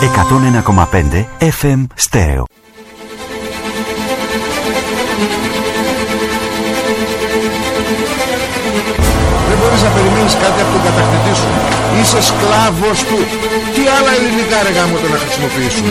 101,5 FM Stereo. Δεν μπορείς να περιμένεις κάτι από τον κατακτητή σου. Είσαι σκλάβος του. Τι άλλα ελληνικά ρε γάμο το να χρησιμοποιήσουμε.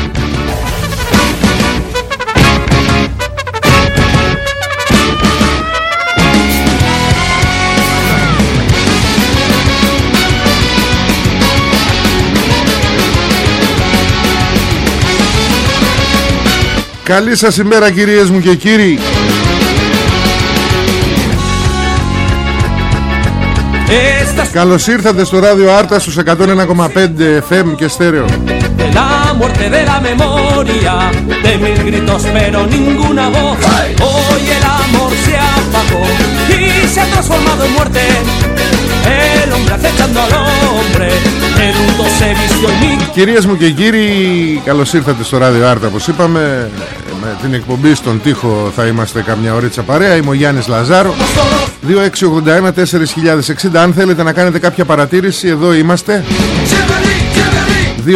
Καλή σας ημέρα κυρίες μου και κύριοι. Καλώς ήρθατε στο ράδιο Άρτα στους 101,5 FM και STEM el luto se vistió en mí Κυρίες μου και κύριοι καλώς ήρθατε στο ράδιο Άρτα όπως είπαμε. Με την εκπομπή στον τοίχο θα είμαστε καμιά ωρίτσα παρέα. Είμαι ο Γιάννης Λαζάρο. 2681-4060 Αν θέλετε να κάνετε κάποια παρατήρηση Εδώ είμαστε. 2681-4060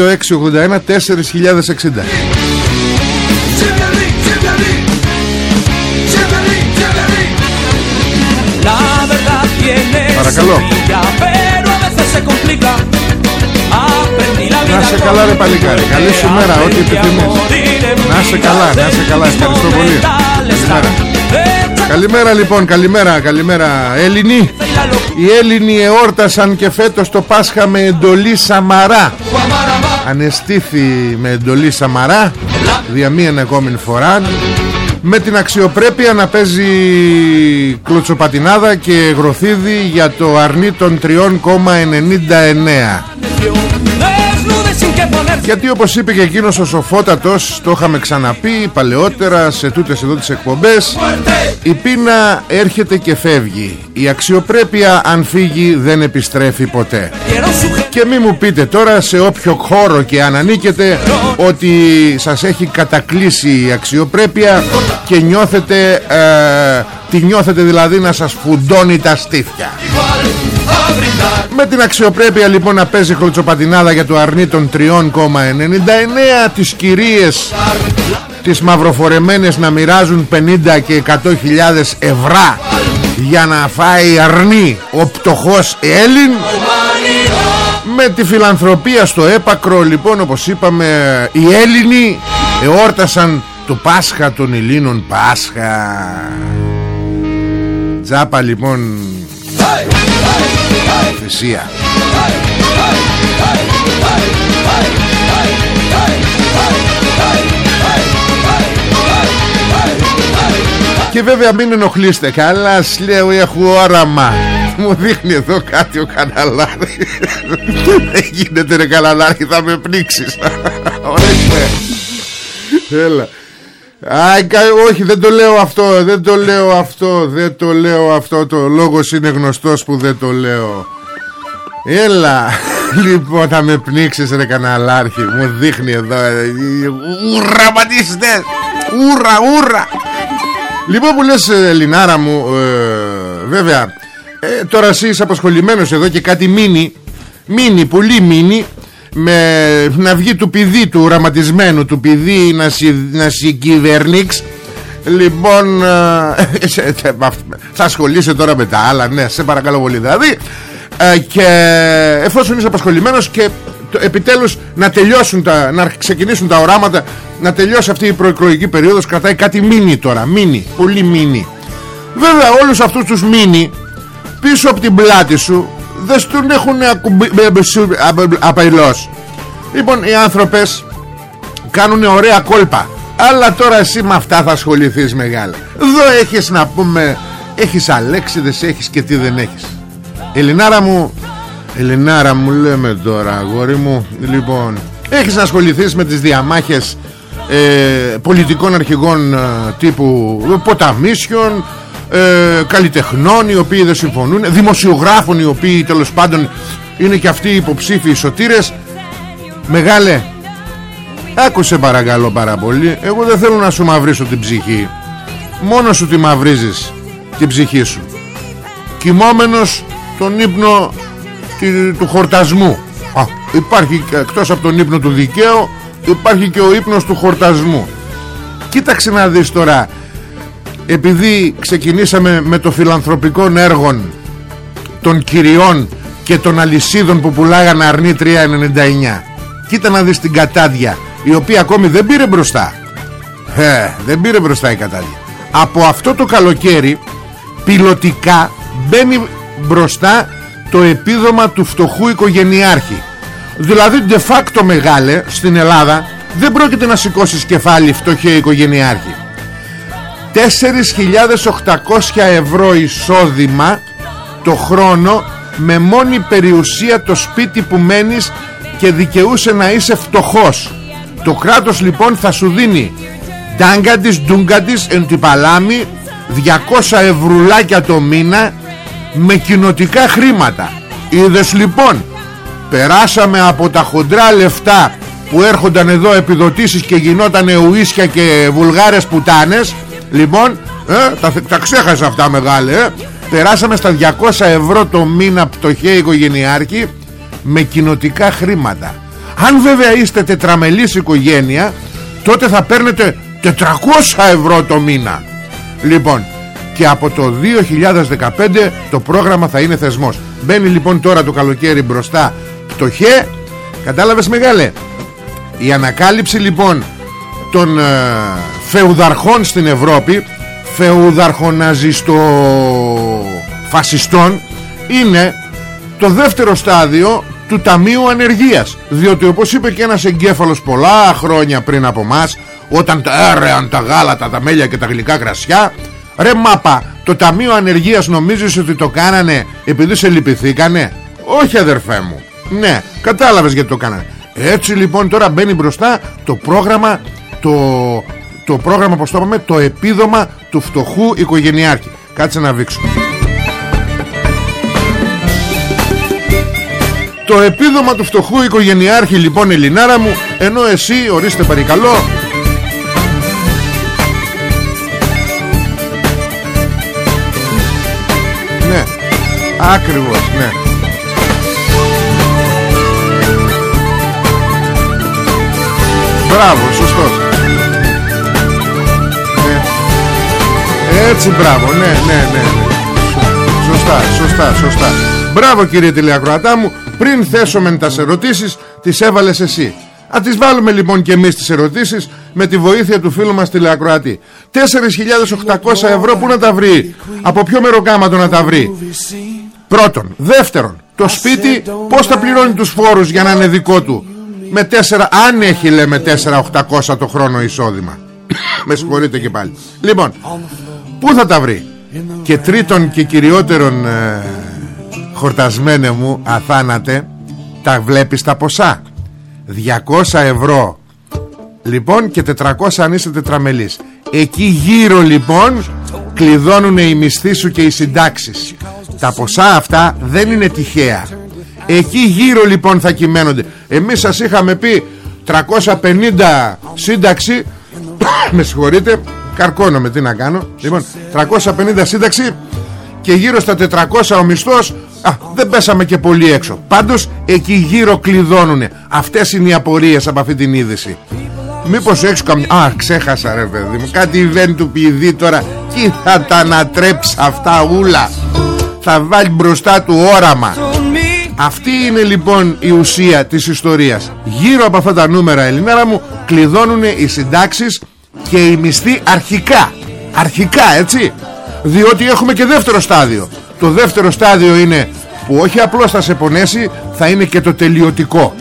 la verdad tiene Παρακαλώ. Να σε καλά ρε con παλικάρι. Muerte, Καλή σου μέρα ό,τι aprendí a επιθυμείς. Morir en Να σε καλά, να σε καλά. Ευχαριστώ πολύ. Καλημέρα. Καλημέρα λοιπόν, καλημέρα, καλημέρα Έλληνοι. Οι Έλληνοι εόρτασαν και φέτος το Πάσχα με εντολή Σαμαρά. Ανεστήθη με εντολή Σαμαρά Δια μία ακόμη φορά. Με την αξιοπρέπεια να παίζει κλωτσοπατινάδα και γροθίδι για το αρνί των 3,99 γιατί όπως είπε και εκείνος ο Σοφότατος Το είχαμε ξαναπεί παλαιότερα σε τούτες εδώ τις εκπομπές Η πείνα έρχεται και φεύγει. Η αξιοπρέπεια αν φύγει δεν επιστρέφει ποτέ. Quiero su Και μη μου πείτε τώρα σε όποιο χώρο και αν ανήκετε Ότι σας έχει κατακλείσει η αξιοπρέπεια Και νιώθετε ε, Τη νιώθετε δηλαδή να σας φουντώνει τα στήθια με την αξιοπρέπεια λοιπόν να παίζει χολτσοπατινάδα για το αρνί των 3,99 Τις κυρίες Τις μαυροφορεμένες να μοιράζουν 50 και 100 χιλιάδες ευρώ Για να φάει αρνί ο πτωχός Έλλην. Με τη φιλανθρωπία στο έπακρο λοιπόν όπως είπαμε Οι Έλληνοι εόρτασαν το Πάσχα των Ελλήνων Πάσχα. Τζάπα λοιπόν θυσία Και βέβαια μην ενοχλείστε Καλά λέω έχω όραμα. Μου δείχνει εδώ κάτι ο καναλάρχη Δεν γίνεται ρε καναλάρχη Θα με πνίξεις. Ορίστε Έλα. Α, κα- όχι δεν το λέω αυτό Δεν το λέω αυτό Δεν το λέω αυτό. Το λόγος είναι γνωστός που δεν το λέω. Έλα Λοιπόν θα με πνίξεις ρε καναλάρχη. Μου δείχνει εδώ ε, Ούρα πατήστε Ούρα ούρα Λοιπόν που λες ε, Ελληνάρα μου ε, Βέβαια ε, Τώρα εσύ είσαι απασχολημένος εδώ και κάτι μίνι Μίνι πολύ μίνι με, να βγει του πηδή του οραματισμένου του πηδή να, συ, να συγκυβερνήξει Λοιπόν ε, Θα ασχολείσαι τώρα με τα άλλα Ναι σε παρακαλώ πολύ. Δηλαδή ε, Και εφόσον είσαι απασχολημένος Και επιτέλους να τελειώσουν τα, Να ξεκινήσουν τα οράματα Να τελειώσει αυτή η προεκλογική περίοδος Κρατάει κάτι μίνι τώρα Μίνι, πολύ μίνι. Βέβαια όλους αυτούς τους μίνι Πίσω από την πλάτη σου Δεν στον έχουν απελώς Λοιπόν οι άνθρωπες Κάνουν ωραία κόλπα. Αλλά τώρα εσύ με αυτά θα ασχοληθείς μεγάλα Εδώ έχεις να πούμε Έχεις αλέξιδες έχεις και τι δεν έχεις. Ελληνάρα μου Ελληνάρα μου λέμε τώρα αγόρι μου. Λοιπόν Έχεις να ασχοληθείς με τις διαμάχες ε, Πολιτικών αρχηγών ε, Τύπου ποταμίσιων ε, Καλλιτεχνών Οι οποίοι δεν συμφωνούν Δημοσιογράφων οι οποίοι τέλος πάντων Είναι και αυτοί οι υποψήφοι σωτήρες. Μεγάλε Άκουσε παρακαλώ πάρα πολύ. Εγώ δεν θέλω να σου μαυρίσω την ψυχή. Μόνο σου τη μαυρίζεις Την ψυχή σου. Κοιμόμενος τον ύπνο του χορτασμού. Α, Υπάρχει εκτός από τον ύπνο του δικαίου Υπάρχει και ο ύπνος του χορτασμού. Κοίταξε να δεις τώρα Επειδή ξεκινήσαμε με το φιλανθρωπικό έργο Των κυριών και των αλυσίδων που πουλάγανε αρνή 3,99 Κοίτα να δεις την κατάδια η οποία ακόμη δεν πήρε μπροστά. Ε, δεν πήρε μπροστά η κατάλληλη από αυτό το καλοκαίρι πιλωτικά μπαίνει μπροστά το επίδομα του φτωχού οικογενειάρχη. Δηλαδή de facto μεγάλε στην Ελλάδα δεν πρόκειται να σηκώσεις κεφάλι φτωχέ οικογενειάρχη 4.800 ευρώ εισόδημα το χρόνο με μόνη περιουσία το σπίτι που μένεις και δικαιούσε να είσαι φτωχός. Το κράτος λοιπόν θα σου δίνει Ντάγκαντις, ντούγκαντις, εν παλάμη 200 ευρουλάκια το μήνα Με κοινοτικά χρήματα. Είδες λοιπόν Περάσαμε από τα χοντρά λεφτά Που έρχονταν εδώ επιδοτήσεις Και γινότανε ουίσια και βουλγάρες πουτάνες Λοιπόν ε, τα, τα ξέχασα αυτά μεγάλε ε. Περάσαμε στα 200 ευρώ το μήνα πτωχέ οικογενειάρχη Με κοινοτικά χρήματα. Αν βέβαια είστε τετραμελής οικογένεια Τότε θα παίρνετε 400 ευρώ το μήνα. Λοιπόν και από το 2015 το πρόγραμμα θα είναι θεσμός. Μπαίνει λοιπόν τώρα το καλοκαίρι μπροστά πτωχέ. Κατάλαβες μεγάλε; Η ανακάλυψη λοιπόν των ε, φεουδαρχών στην Ευρώπη Φεουδαρχοναζιστο φασιστών Είναι το δεύτερο στάδιο του Ταμείου Ανεργίας. Διότι όπως είπε και ένας εγκέφαλος πολλά χρόνια πριν από μας όταν τα έρεαν τα γάλατα, τα μέλια και τα γλυκά κρασιά ρε μάπα το Ταμείο Ανεργίας νομίζεις ότι το κάνανε επειδή σε λυπηθήκανε; Όχι αδερφέ μου. Ναι κατάλαβες γιατί το κάνανε. Έτσι λοιπόν τώρα μπαίνει μπροστά το πρόγραμμα το, το πρόγραμμα πως το είπαμε το επίδομα του φτωχού οικογενειάρχη. Κάτσε να βήξουμε Το επίδομα του φτωχού οικογενειάρχη λοιπόν Ελληνάρα μου Ενώ εσύ ορίστε παρικαλώ Ναι Άκριβος ναι. Μπράβο σωστός Έτσι μπράβο. Ναι ναι ναι, ναι. Σωστά σωστά σωστά. Μπράβο κύριε τηλεακροατά μου. Πριν θέσουμε τας ερωτήσεις τις έβαλες εσύ. Α τις βάλουμε λοιπόν και εμείς τις ερωτήσεις με τη βοήθεια του φίλου μας τηλεακροατή. 4.800 ευρώ που να τα βρει; Από ποιο μεροκάματο να τα βρει; Πρώτον. Δεύτερον το σπίτι πως θα πληρώνει τους φόρους για να είναι δικό του; Με 4 αν έχει λέμε 4.800 το χρόνο εισόδημα. Με συγχωρείτε και πάλι. Λοιπόν πού θα τα βρει; Και τρίτον και κυριότερον ε, χορτασμένε μου αθάνατε τα βλέπεις τα ποσά; 200 ευρώ. Λοιπόν και 400 αν είσαι τετραμελής. Εκεί γύρω λοιπόν κλειδώνουν οι μισθοί σου και οι συντάξεις. Τα ποσά αυτά δεν είναι τυχαία. Εκεί γύρω λοιπόν θα κυμαίνονται. Εμείς σας είχαμε πει 350 σύνταξη. Με συγχωρείτε καρκώνομαι τι να κάνω. Λοιπόν 350 σύνταξη και γύρω στα 400 ο μισθός. Α, δεν πέσαμε και πολύ έξω. Πάντως εκεί γύρω κλειδώνουνε. Αυτές είναι οι απορίες από αυτή την είδηση. Μήπως έχεις καμιά Α ξέχασα ρε παιδί μου. Κάτι event του ποιηδή τώρα. Τι θα τα ανατρέψει αυτά ούλα. Θα βάλει μπροστά του όραμα. Αυτή είναι λοιπόν η ουσία της ιστορίας. Γύρω από αυτά τα νούμερα Ελληνάρα μου Κλειδώνουν οι συντάξεις Και οι μισθοί αρχικά. Αρχικά έτσι. Διότι έχουμε και δεύτερο στάδιο. Το δεύτερο στάδιο είναι Που όχι απλώς θα σε πονέσει Θα είναι και το τελειωτικό.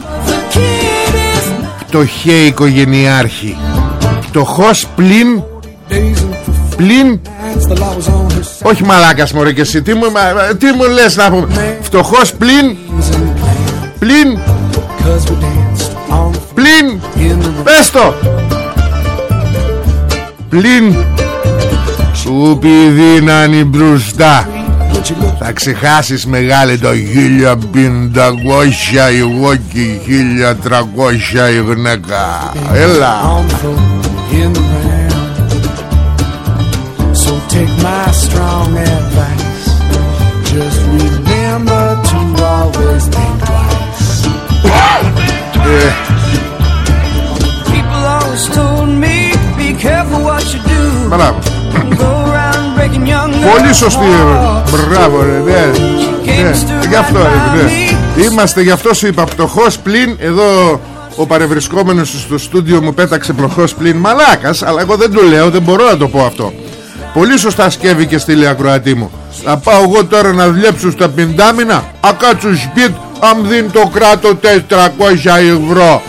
Χέ οικογενειάρχη. Χως πλην Πλην. Όχι μαλάκας μωρέ και εσύ. Τι μου, τι μου λες να πούμε. Φτωχός πλην Πλην. Πλην. Πες το Πλην Σου πηδίναν μπροστά. Θα ξεχάσεις μεγάλε το 1500 εγώ και 1300 η γυναίκα. Έλα. So take my strong advice. Just remember Μπράβο. Πολύ σωστή Μπράβο ρε ναι, ναι. Γι' αυτό ρε ναι. Είμαστε γι' αυτό σου είπα πτωχός πλην Εδώ ο παρευρισκόμενος στο στούντιο μου πέταξε πτωχός πλην. Μαλάκας Αλλά εγώ δεν το λέω δεν μπορώ να το πω αυτό. Πολύ σωστά σκεύει και στείλει ακροατή μου. Θα πάω εγώ τώρα να δουλέψω στα πεντάμινα. Α κάτσω σπίτ Αν δίνει το κράτος 400 ευρώ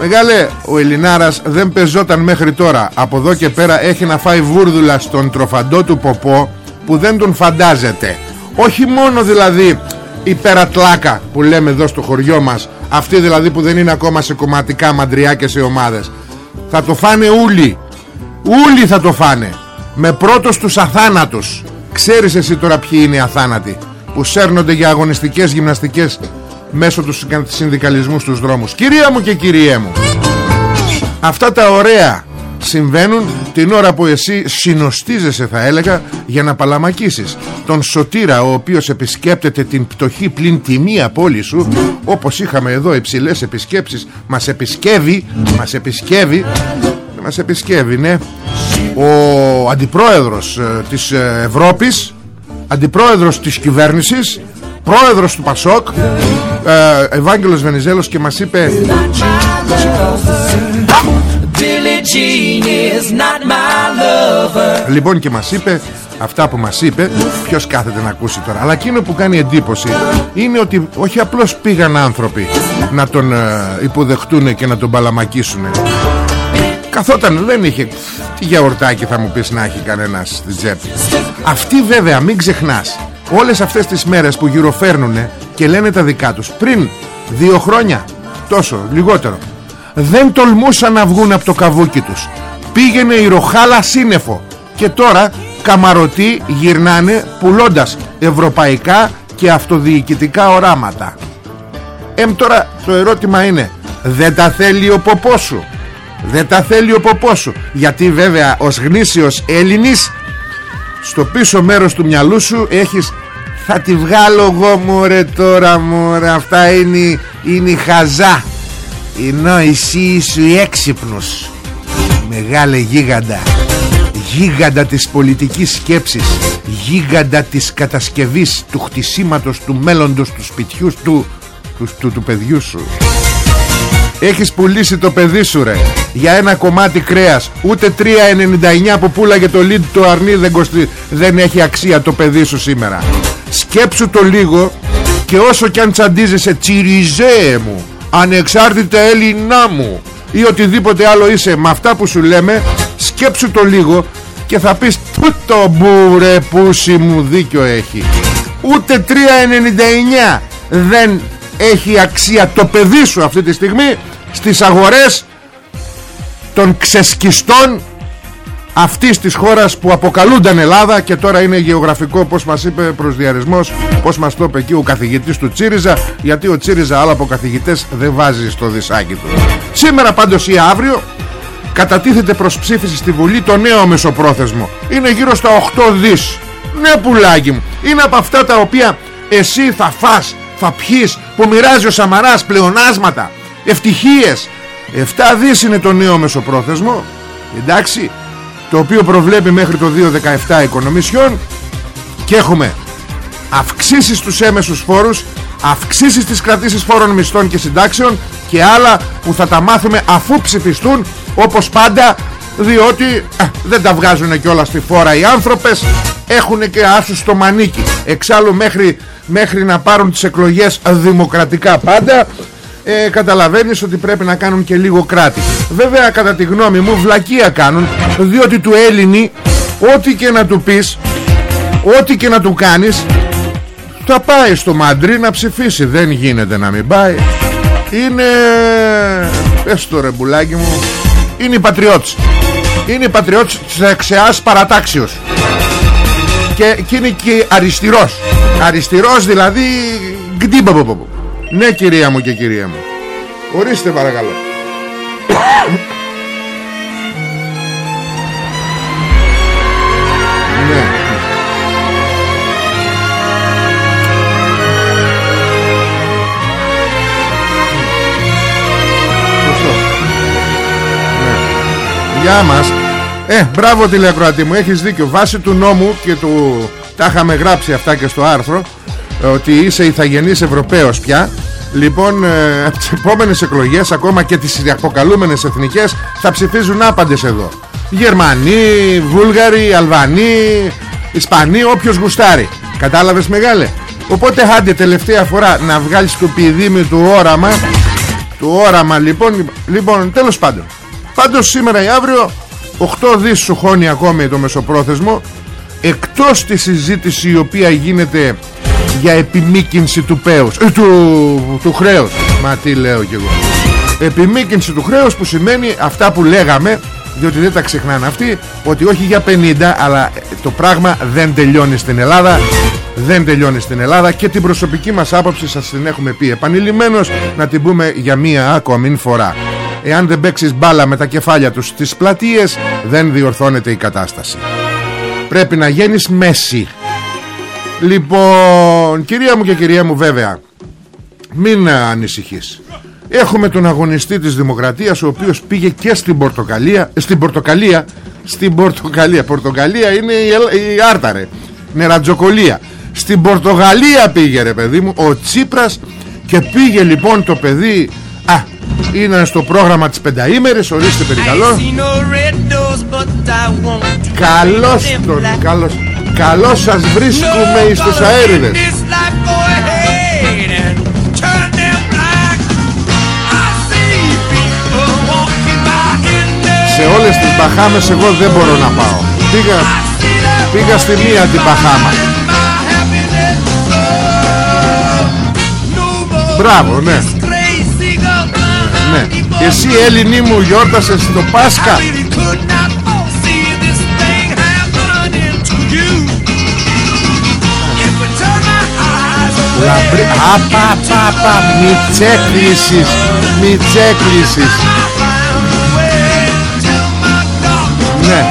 Μεγάλε, ο Ελληνάρας δεν πεζόταν μέχρι τώρα. Από εδώ και πέρα έχει να φάει βούρδουλα στον τροφαντό του ποπό Που δεν τον φαντάζεται. Όχι μόνο δηλαδή η περατλάκα που λέμε εδώ στο χωριό μας Αυτή δηλαδή που δεν είναι ακόμα σε κομματικά μαντριά και σε ομάδες. Θα το φάνε ούλοι. Ούλοι θα το φάνε. Με πρώτος τους αθάνατους Ξέρεις εσύ τώρα ποιοι είναι οι αθάνατοι Που σέρνονται για αγωνιστικές γυμναστικές μέσω του συνδικαλισμού στους δρόμους. Κυρία μου και κυριέ μου Αυτά τα ωραία συμβαίνουν την ώρα που εσύ συνοστίζεσαι θα έλεγα για να παλαμακίσεις. Τον Σωτήρα ο οποίος επισκέπτεται την πτωχή πλην τιμή πόλη σου όπως είχαμε εδώ υψηλές επισκέψεις μας επισκεύει μας επισκεύει μας επισκεύει ναι. Ο αντιπρόεδρος ε, της ε, Ευρώπης αντιπρόεδρος της κυβέρνησης πρόεδρος του Πασόκ ε, Ευάγγελος Βενιζέλος και μας είπε Λοιπόν και μας είπε Αυτά που μας είπε Ποιος κάθεται να ακούσει τώρα. Αλλά εκείνο που κάνει εντύπωση Είναι ότι όχι απλώς πήγαν άνθρωποι Να τον ε, υποδεχτούν και να τον παλαμακίσουν Καθόταν δεν είχε Τι γιαουρτάκι θα μου πεις να έχει κανένας στη τσέπη Αυτή βέβαια μην ξεχνάς Όλες αυτές τις μέρες που γυροφέρνουνε Και λένε τα δικά τους Πριν δύο χρόνια Τόσο λιγότερο Δεν τολμούσαν να βγουν από το καβούκι τους. Πήγαινε η ροχάλα σύννεφο Και τώρα καμαρωτοί γυρνάνε Πουλώντας ευρωπαϊκά Και αυτοδιοικητικά οράματα. Εμ τώρα το ερώτημα είναι Δεν τα θέλει ο ποπός σου; Δεν τα θέλει ο ποπός σου; Γιατί βέβαια ως γνήσιος Έλληνης στο πίσω μέρος του μυαλού σου έχεις θα τη βγάλω εγώ μωρέ τώρα μωρέ αυτά είναι, είναι χαζά ενώ εσύ σου έξυπνος μεγάλε γίγαντα γίγαντα της πολιτικής σκέψης γίγαντα της κατασκευής του χτισήματος του μέλλοντος του σπιτιού του, του, του, του παιδιού σου Έχεις πουλήσει το παιδί σου ρε. Για ένα κομμάτι κρέας. Ούτε 3,99 που πουλάγε το lead το αρνί δεν, δεν έχει αξία το παιδί σου σήμερα. Σκέψου το λίγο Και όσο κι αν τσαντίζεσαι τσιριζέ μου Ανεξάρτητα Έλληνά μου Ή οτιδήποτε άλλο είσαι Με αυτά που σου λέμε Σκέψου το λίγο Και θα πεις το μπουρε πούσι μου δίκιο έχει Ούτε 3,99 δεν έχει αξία το παιδί σου αυτή τη στιγμή στις αγορές των ξεσκιστών αυτής της χώρας που αποκαλούνταν Ελλάδα και τώρα είναι γεωγραφικό πως μας είπε προσδιαρισμός πως μας το είπε εκεί ο καθηγητής του Τσίριζα γιατί ο Τσίριζα άλλα από καθηγητές δεν βάζει στο δισάκι του. Σήμερα πάντως ή αύριο κατατίθεται προς ψήφιση στη Βουλή το νέο μεσοπρόθεσμο. Είναι γύρω στα 8 δις. Ναι πουλάκι μου είναι από αυτά τα οποία εσύ θα φας θα πιείς που μοιράζει ο Σαμαράς πλεονάσματα ευτυχίες. 7 δις είναι το νέο μεσοπρόθεσμο. Εντάξει το οποίο προβλέπει μέχρι το 2017 οικονομισιών και έχουμε αυξήσεις στους έμεσους φόρους αυξήσεις στις κρατήσεις φόρων μισθών και συντάξεων και άλλα που θα τα μάθουμε αφού ψηφιστούν όπως πάντα διότι ε, δεν τα βγάζουν και όλα στη φόρα οι άνθρωπες έχουν και άσους στο μανίκι. Εξάλλου μέχρι, μέχρι να πάρουν τις εκλογές δημοκρατικά πάντα ε, καταλαβαίνεις ότι πρέπει να κάνουν και λίγο κράτη. Βέβαια κατά τη γνώμη μου βλακεία κάνουν διότι του Έλληνη ό,τι και να του πεις ό,τι και να του κάνεις θα πάει στο Μαντρί να ψηφίσει. Δεν γίνεται να μην πάει. Είναι πες το ρε μπουλάκι μου είναι οι πατριώτες είναι οι πατριώτες της δεξιάς παρατάξεως και, και είναι και αριστερός. Αριστερός δηλαδή ναι κυρία μου και κυρία μου. Ορίστε παρακαλώ. Ναι. Ναι. Γεια μας Ε, μπράβο τηλεακροατή μου Έχεις δίκιο. Βάσει του νόμου και του Τα είχαμε γράψει αυτά και στο άρθρο Ότι είσαι ηθαγενής Ευρωπαίος πια. Λοιπόν, ε, από τις επόμενες εκλογές Ακόμα και τις αποκαλούμενες εθνικές Θα ψηφίζουν άπαντες εδώ. Γερμανοί, Βούλγαροι, Αλβανοί Ισπανοί, όποιος γουστάρει. Κατάλαβες μεγάλε; Οπότε άντε τελευταία φορά να βγάλεις το πηδήμι του όραμα. Του όραμα λοιπόν Λοιπόν τέλος πάντων. Πάντως σήμερα ή αύριο 8 δις σου χώνει ακόμη το μεσοπρόθεσμο Εκτός της συζήτηση η οποία γίνεται για επιμήκυνση του πέους ε, του, του χρέους. Μα τι λέω κι εγώ. Επιμήκυνση του χρέους που σημαίνει αυτά που λέγαμε Διότι δεν τα ξεχνάνε αυτοί Ότι όχι για 50 αλλά το πράγμα δεν τελειώνει στην Ελλάδα Δεν τελειώνει στην Ελλάδα Και την προσωπική μας άποψη σας την έχουμε πει επανειλημμένως. Να την πούμε για μία ακόμη φορά Εάν δεν παίξεις μπάλα με τα κεφάλια τους στις πλατείες Δεν διορθώνεται η κατάσταση. Πρέπει να γίνεις μέση. Λοιπόν, κυρία μου και κυρία μου βέβαια Μην ανησυχείς. Έχουμε τον αγωνιστή της Δημοκρατίας Ο οποίος πήγε και στην Πορτοκαλία ε, Στην Πορτοκαλία Στην Πορτοκαλία. Πορτοκαλία είναι η, η Άρταρε Νερατζοκολία. Στην Πορτογαλία πήγε ρε παιδί μου Ο Τσίπρας Και πήγε λοιπόν το παιδί Α, είναι στο πρόγραμμα της πενταήμερης Ορίστε περικαλώ. Καλώς τον Καλώς Καλώς σας βρίσκουμε εις τους αέριδες. Σε όλες τις Μπαχάμες εγώ δεν μπορώ να πάω. Πήγα, πήγα στη μία την Μπαχάμα. Μπράβο ναι Ναι. Εσύ Έλληνή μου γιόρτασες το Πάσχα. Λαμπρί... Απα, απα, απα, μη τσέκλισης, μη τσέκλισης. Ναι.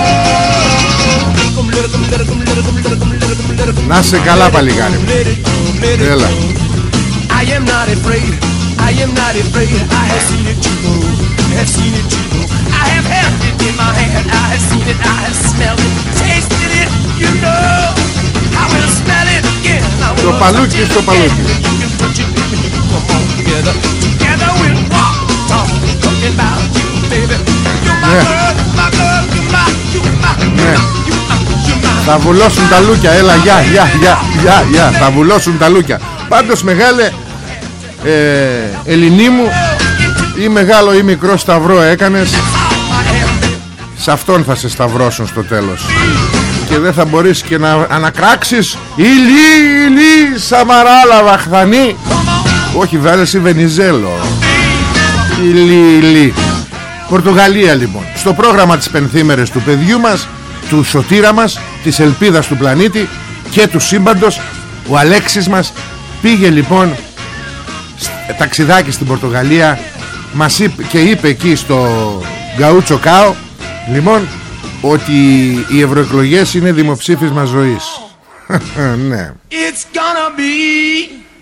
Να σε καλά παλιγάρι Έλα I am not afraid I am not afraid I have seen it too I have seen it too I have held it in my hand I have seen it I have smelled it Tasted it You know I will smell it again Το παλούκι στο παλούκι Ναι. Ναι. Θα βουλώσουν τα λούκια Έλα γεια γεια γεια γεια γεια Θα βουλώσουν τα λούκια Πάντως μεγάλε ε, Ελληνί μου Ή μεγάλο ή μικρό σταυρό έκανες Σε αυτόν θα σε σταυρώσουν στο τέλος. Και δεν θα μπορείς και να ανακράξεις Ηλί, ηλί, Σαμαράλα, Βαχθανή Όχι ή Βενιζέλο. Ηλί, ηλί Πορτογαλία λοιπόν. Στο πρόγραμμα της πενθήμερες του παιδιού μας Του σωτήρα μας Της ελπίδας του πλανήτη Και του σύμπαντος Ο Αλέξης μας πήγε λοιπόν Ταξιδάκι στην Πορτογαλία Μας είπε και είπε εκεί στο Γκαούτσο Κάο Λοιπόν ότι οι ευρωεκλογές είναι δημοψήφισμα ζωής ναι.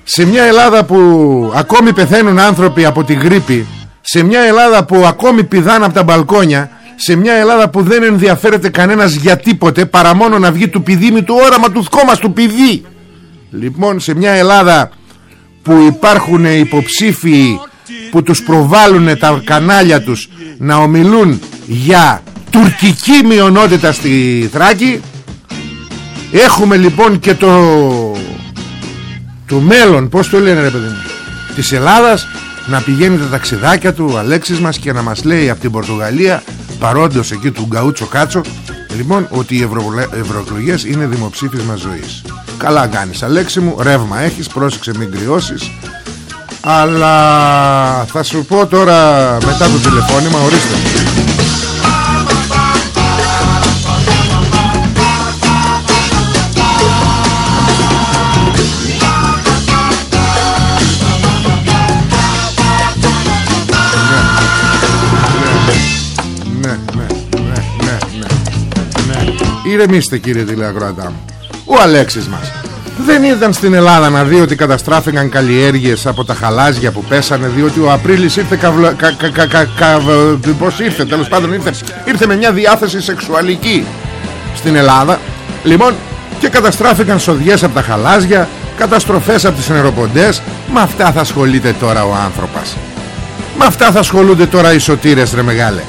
Σε μια Ελλάδα που ακόμη πεθαίνουν άνθρωποι από τη γρήπη σε μια Ελλάδα που ακόμη πηδάνε από τα μπαλκόνια σε μια Ελλάδα που δεν ενδιαφέρεται κανένας για τίποτε παρά μόνο να βγει του πηδήμι του όραμα του θκόμας του πηδί λοιπόν σε μια Ελλάδα που υπάρχουν υποψήφιοι που τους προβάλλουν τα κανάλια τους να ομιλούν για τουρκική μειονότητα στη Θράκη. Έχουμε λοιπόν και το το μέλλον πως το λένε ρε παιδί μου της Ελλάδας να πηγαίνει τα ταξιδάκια του ο Αλέξης μας και να μας λέει από την Πορτογαλία παρόντος εκεί του Γκαούτσο Κάτσο λοιπόν ότι οι ευρωεκλογές είναι δημοψήφισμα ζωής. Καλά κάνεις Αλέξη μου ρεύμα έχεις πρόσεξε μην κρυώσεις. Αλλά θα σου πω τώρα μετά το τηλεφώνημα ορίστε Ηρεμήστε κύριε τηλεακροατά μου. Ο Αλέξης μας. Δεν ήταν στην Ελλάδα να δει ότι καταστράφηκαν καλλιέργειες από τα χαλάζια που πέσανε διότι ο Απρίλης ήρθε καβλα... κα... κα... κα... κα... πως ήρθε τέλος πάντων ήρθε, ήρθε με μια διάθεση σεξουαλική. Στην Ελλάδα λοιπόν και καταστράφηκαν σοδιές από τα χαλάζια καταστροφές από τις νεροποντές. Με αυτά θα ασχολείται τώρα ο άνθρωπος. Με αυτά θα ασχολούνται τώρα οι σωτήρες ρε μεγάλε.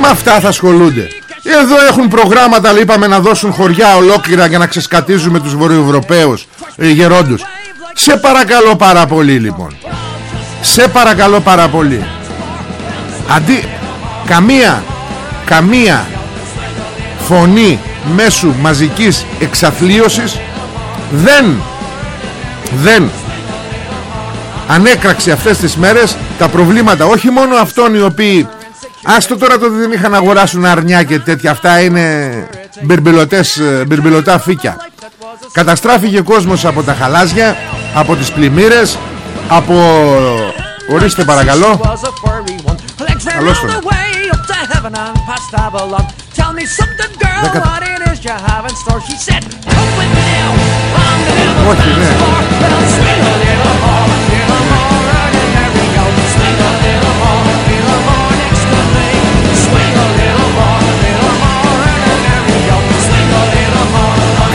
Με αυτά θα ασχολούνται εδώ έχουν προγράμματα είπαμε να δώσουν χωριά ολόκληρα για να ξεσκατίζουμε τους βορειοευρωπαίους ε, γερόντους. Σε παρακαλώ πάρα πολύ λοιπόν. Σε παρακαλώ πάρα πολύ. Αντί Καμία Καμία Φωνή μέσου μαζικής εξαθλίωσης Δεν Δεν Ανέκραξε αυτές τις μέρες τα προβλήματα. Όχι μόνο αυτών οι οποίοι Άστο τώρα το δεν είχαν αγοράσουν αρνιά και τέτοια Αυτά είναι μπερμπελωτές, ε, μπερμπελωτά φύκια. Καταστράφηκε κόσμος από τα χαλάζια Από τις πλημμύρες Από Ορίστε παρακαλώ. Καλώς τον. Όχι ναι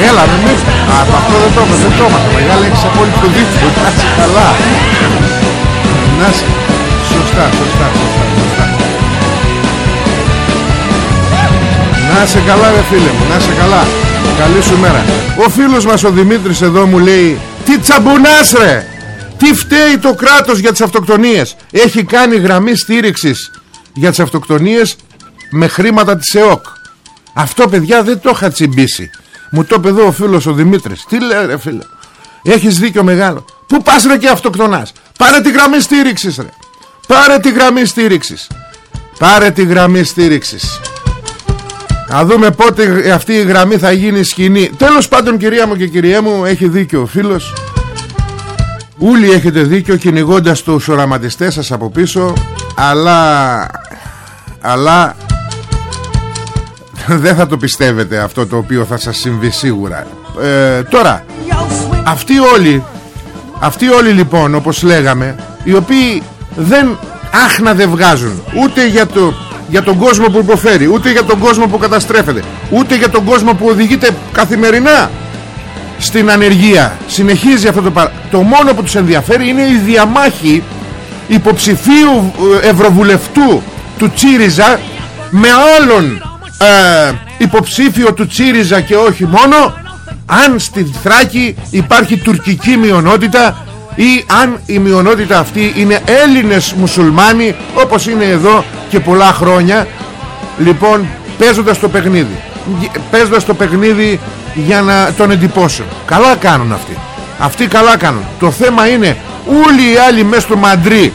Έλα μην μη Από αυτό δεν το δεν το έμαθα. Μεγάλη έχεις απόλυτο δίκιο Να είσαι καλά. Να είσαι. Σωστά, σωστά, σωστά, σωστά. Να είσαι καλά ρε φίλε μου Να είσαι καλά. Καλή σου μέρα. Ο φίλος μας ο Δημήτρης εδώ μου λέει Τι τσαμπουνάς ρε! Τι φταίει το κράτος για τις αυτοκτονίες; Έχει κάνει γραμμή στήριξης Για τις αυτοκτονίες Με χρήματα της ΕΟΚ Αυτό παιδιά δεν το είχα τσιμπήσει μου το είπε εδώ ο φίλος ο Δημήτρης. Τι λέει ρε φίλε. Έχεις δίκιο μεγάλο. Πού πας ρε και αυτοκτονάς. Πάρε τη γραμμή στήριξης ρε. Πάρε τη γραμμή στήριξης. Πάρε τη γραμμή στήριξης. Να δούμε πότε αυτή η γραμμή θα γίνει σκηνή. Τέλος πάντων κυρία μου και κυριέ μου Έχει δίκιο ο φίλος. Ούλοι έχετε δίκιο κυνηγώντας τους οραματιστές σας από πίσω. Αλλά Αλλά δεν θα το πιστεύετε αυτό το οποίο θα σας συμβεί σίγουρα. Ε, τώρα αυτοί όλοι αυτοί όλοι λοιπόν όπως λέγαμε οι οποίοι δεν άχνα δεν βγάζουν ούτε για, το, για τον κόσμο που υποφέρει ούτε για τον κόσμο που καταστρέφεται ούτε για τον κόσμο που οδηγείται καθημερινά στην ανεργία συνεχίζει αυτό το παρά το μόνο που τους ενδιαφέρει είναι η διαμάχη υποψηφίου ε, ευρωβουλευτού του Τσίριζα με άλλον ε, υποψήφιο του Τσίριζα και όχι μόνο αν στη Θράκη υπάρχει τουρκική μειονότητα ή αν η μειονότητα αυτή είναι Έλληνες μουσουλμάνοι όπως είναι εδώ και πολλά χρόνια. Λοιπόν παίζοντας το παιχνίδι. Παίζοντας το παιχνίδι για να τον εντυπώσουν. Καλά κάνουν αυτοί. Αυτοί καλά κάνουν. Το θέμα είναι όλοι οι άλλοι μέσα στο μαντρί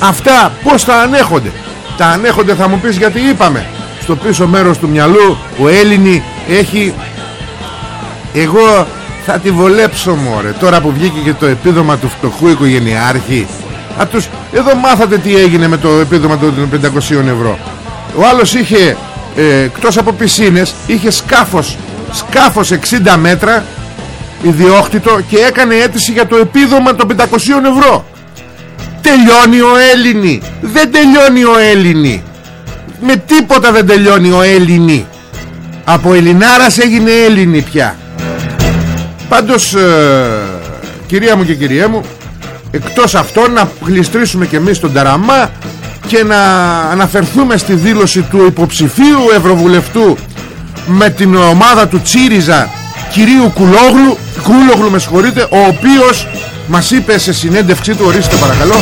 αυτά πως τα ανέχονται; Τα ανέχονται θα μου πεις γιατί είπαμε στο πίσω μέρος του μυαλού ο Έλληνη έχει. Εγώ θα τη βολέψω μωρέ τώρα που βγήκε και το επίδομα του φτωχού οικογενειάρχη. Από τους... εδώ μάθατε τι έγινε με το επίδομα των 500 ευρώ. Ο άλλος είχε ε, εκτός από πισίνες είχε σκάφος σκάφος 60 μέτρα ιδιόκτητο και έκανε αίτηση για το επίδομα των 500 ευρώ. Τελειώνει ο Έλληνη. Δεν τελειώνει ο Έλληνη με τίποτα δεν τελειώνει ο Έλληνη. Από Ελληνάρας έγινε Έλληνη πια. Πάντως ε, κυρία μου και κυρία μου εκτός αυτών να γλιστρήσουμε και εμείς τον Ταραμά και να αναφερθούμε στη δήλωση του υποψηφίου Ευρωβουλευτού με την ομάδα του Τσίριζα κυρίου Κουλόγλου Κούλογλου με συγχωρείτε ο οποίος μας είπε σε συνέντευξή του ορίστε παρακαλώ.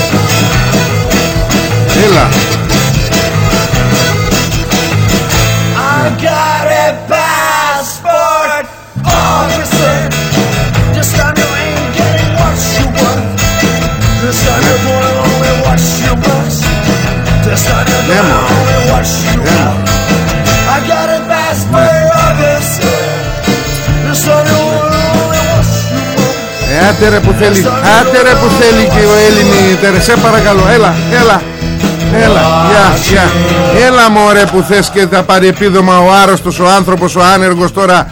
Έλα Ναι, Ε, άτε ρε που θέλει Άτε ρε που θέλει και ο Έλληνη Τερεσέ παρακαλώ Έλα, έλα Έλα, γεια, γεια. Έλα μωρέ που θες και θα πάρει επίδομα ο άρρωστος, ο άνθρωπος, ο άνεργος τώρα.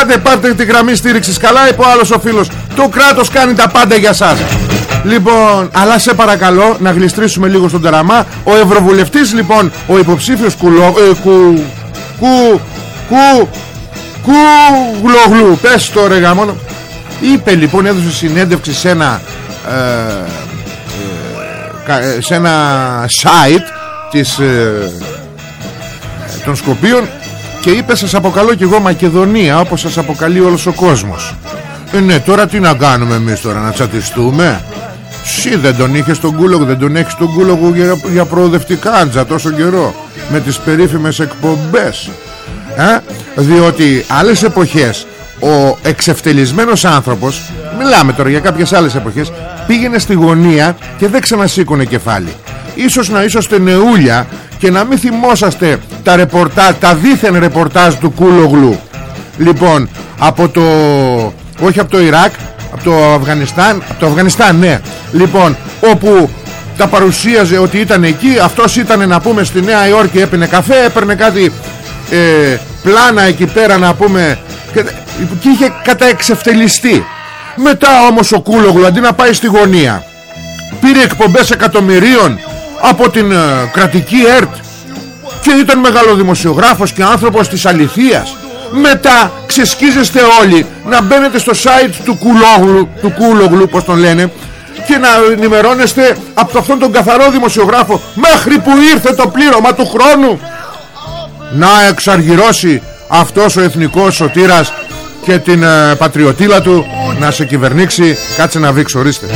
Άντε πάρτε τη γραμμή στήριξης. Καλά είπε ο άλλος ο φίλος. Το κράτος κάνει τα πάντα για σας. Λοιπόν, αλλά σε παρακαλώ να γλιστρήσουμε λίγο στον τεραμά. Ο Ευρωβουλευτής λοιπόν Ο υποψήφιος κουλο, ε, κου, κου, κου, κου, γλογλου Πες το ρε γαμόνο Είπε λοιπόν έδωσε συνέντευξη σε ένα ε, ε, ε σε ένα site της, ε, των Σκοπίων και είπε σας αποκαλώ και εγώ Μακεδονία όπως σας αποκαλεί όλος ο κόσμος ε, ναι τώρα τι να κάνουμε εμείς τώρα να τσατιστούμε; Συ δεν τον είχες στον κούλογο Δεν τον έχεις στον κούλογο για, για προοδευτικά άντζα τόσο καιρό Με τις περίφημες εκπομπές ε; Διότι άλλες εποχές Ο εξευτελισμένος άνθρωπος Μιλάμε τώρα για κάποιες άλλες εποχές Πήγαινε στη γωνία και δεν ξανασήκωνε κεφάλι. Ίσως να είσαστε νεούλια Και να μην θυμόσαστε τα, ρεπορτά, τα δίθεν ρεπορτάζ του Κούλογλου. Λοιπόν από το Όχι από το Ιράκ από το Αφγανιστάν από το Αφγανιστάν ναι. Λοιπόν όπου τα παρουσίαζε ότι ήταν εκεί αυτός ήταν να πούμε στη Νέα Υόρκη έπαιρνε καφέ έπαιρνε κάτι ε, πλάνα εκεί πέρα να πούμε και, και είχε καταεξευτελιστεί μετά όμως ο Κούλογλου αντί να πάει στη γωνία πήρε εκπομπές εκατομμυρίων από την ε, κρατική ΕΡΤ και ήταν μεγάλο δημοσιογράφος και άνθρωπος της αληθείας. Μετά ξεσκίζεστε όλοι να μπαίνετε στο site του Κουλόγλου, του Κούλογλου πως τον λένε και να ενημερώνεστε από αυτόν τον καθαρό δημοσιογράφο μέχρι που ήρθε το πλήρωμα του χρόνου. Να εξαργυρώσει αυτός ο εθνικός σωτήρας και την ε, πατριωτήλα του να σε κυβερνήξει. Κάτσε να βήξω ορίστε.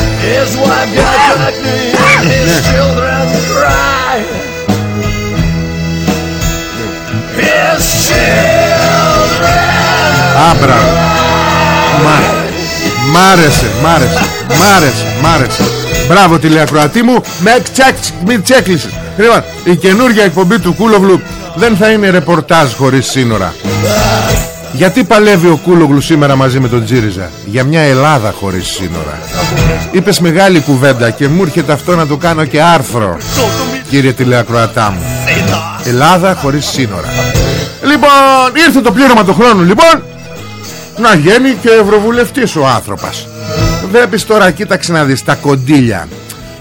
Άμπρα Μ' άρεσε, μ' άρεσε, μ' άρεσε, μ' άρεσε Μπράβο τηλεακροατή μου. Με τσέκλισες. Λοιπόν, η καινούργια εκπομπή του Κούλογλου Δεν θα είναι ρεπορτάζ χωρίς σύνορα γιατί παλεύει ο Κούλογλου σήμερα μαζί με τον Τζίριζα; Για μια Ελλάδα χωρίς σύνορα. Είπες μεγάλη κουβέντα Και μου έρχεται αυτό να το κάνω και άρθρο Κύριε τηλεακροατά μου. Ελλάδα χωρίς σύνορα. Λοιπόν ήρθε το πλήρωμα του χρόνου Λοιπόν. Να γίνει και ευρωβουλευτής ο άνθρωπος. Βλέπεις τώρα κοίταξε να δεις τα κοντήλια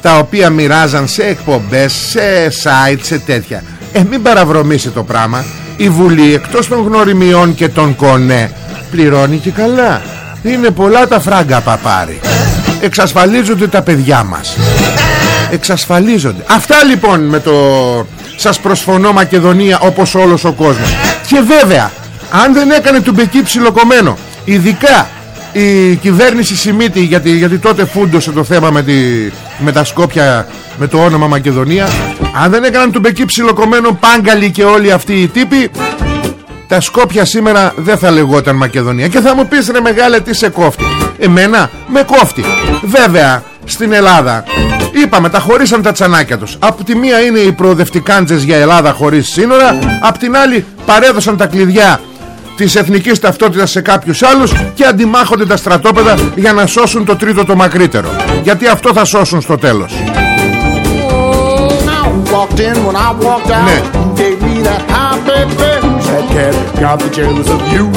Τα οποία μοιράζαν σε εκπομπές Σε site, σε τέτοια. Ε μην παραβρομίσει το πράγμα Η Βουλή εκτός των γνωριμιών και των κονέ Πληρώνει και καλά. Είναι πολλά τα φράγκα παπάρι. Εξασφαλίζονται τα παιδιά μας. Εξασφαλίζονται. Αυτά λοιπόν με το Σας προσφωνώ Μακεδονία όπως όλος ο κόσμος. Και βέβαια αν δεν έκανε του μπεκί ψιλοκομμένο ειδικά η κυβέρνηση Σιμίτη γιατί, γιατί τότε φούντωσε το θέμα με, τη, με τα Σκόπια με το όνομα Μακεδονία αν δεν έκαναν του μπεκί ψιλοκομμένο πάγκαλοι και όλοι αυτοί οι τύποι τα Σκόπια σήμερα δεν θα λεγόταν Μακεδονία. Και θα μου πεις ρε μεγάλε τι σε κόφτει. Εμένα με κόφτει. Βέβαια στην Ελλάδα Είπαμε τα χωρίσαν τα τσανάκια τους. Από τη μία είναι οι προοδευτικάντζες για Ελλάδα χωρίς σύνορα Απ' την άλλη παρέδωσαν τα κλειδιά της εθνικής ταυτότητας σε κάποιους άλλους και αντιμάχονται τα στρατόπεδα για να σώσουν το τρίτο το μακρύτερο. Γιατί αυτό θα σώσουν στο τέλος Walked in when I walked out. Nah. You gave me that high, baby. That cat got the jealous of you.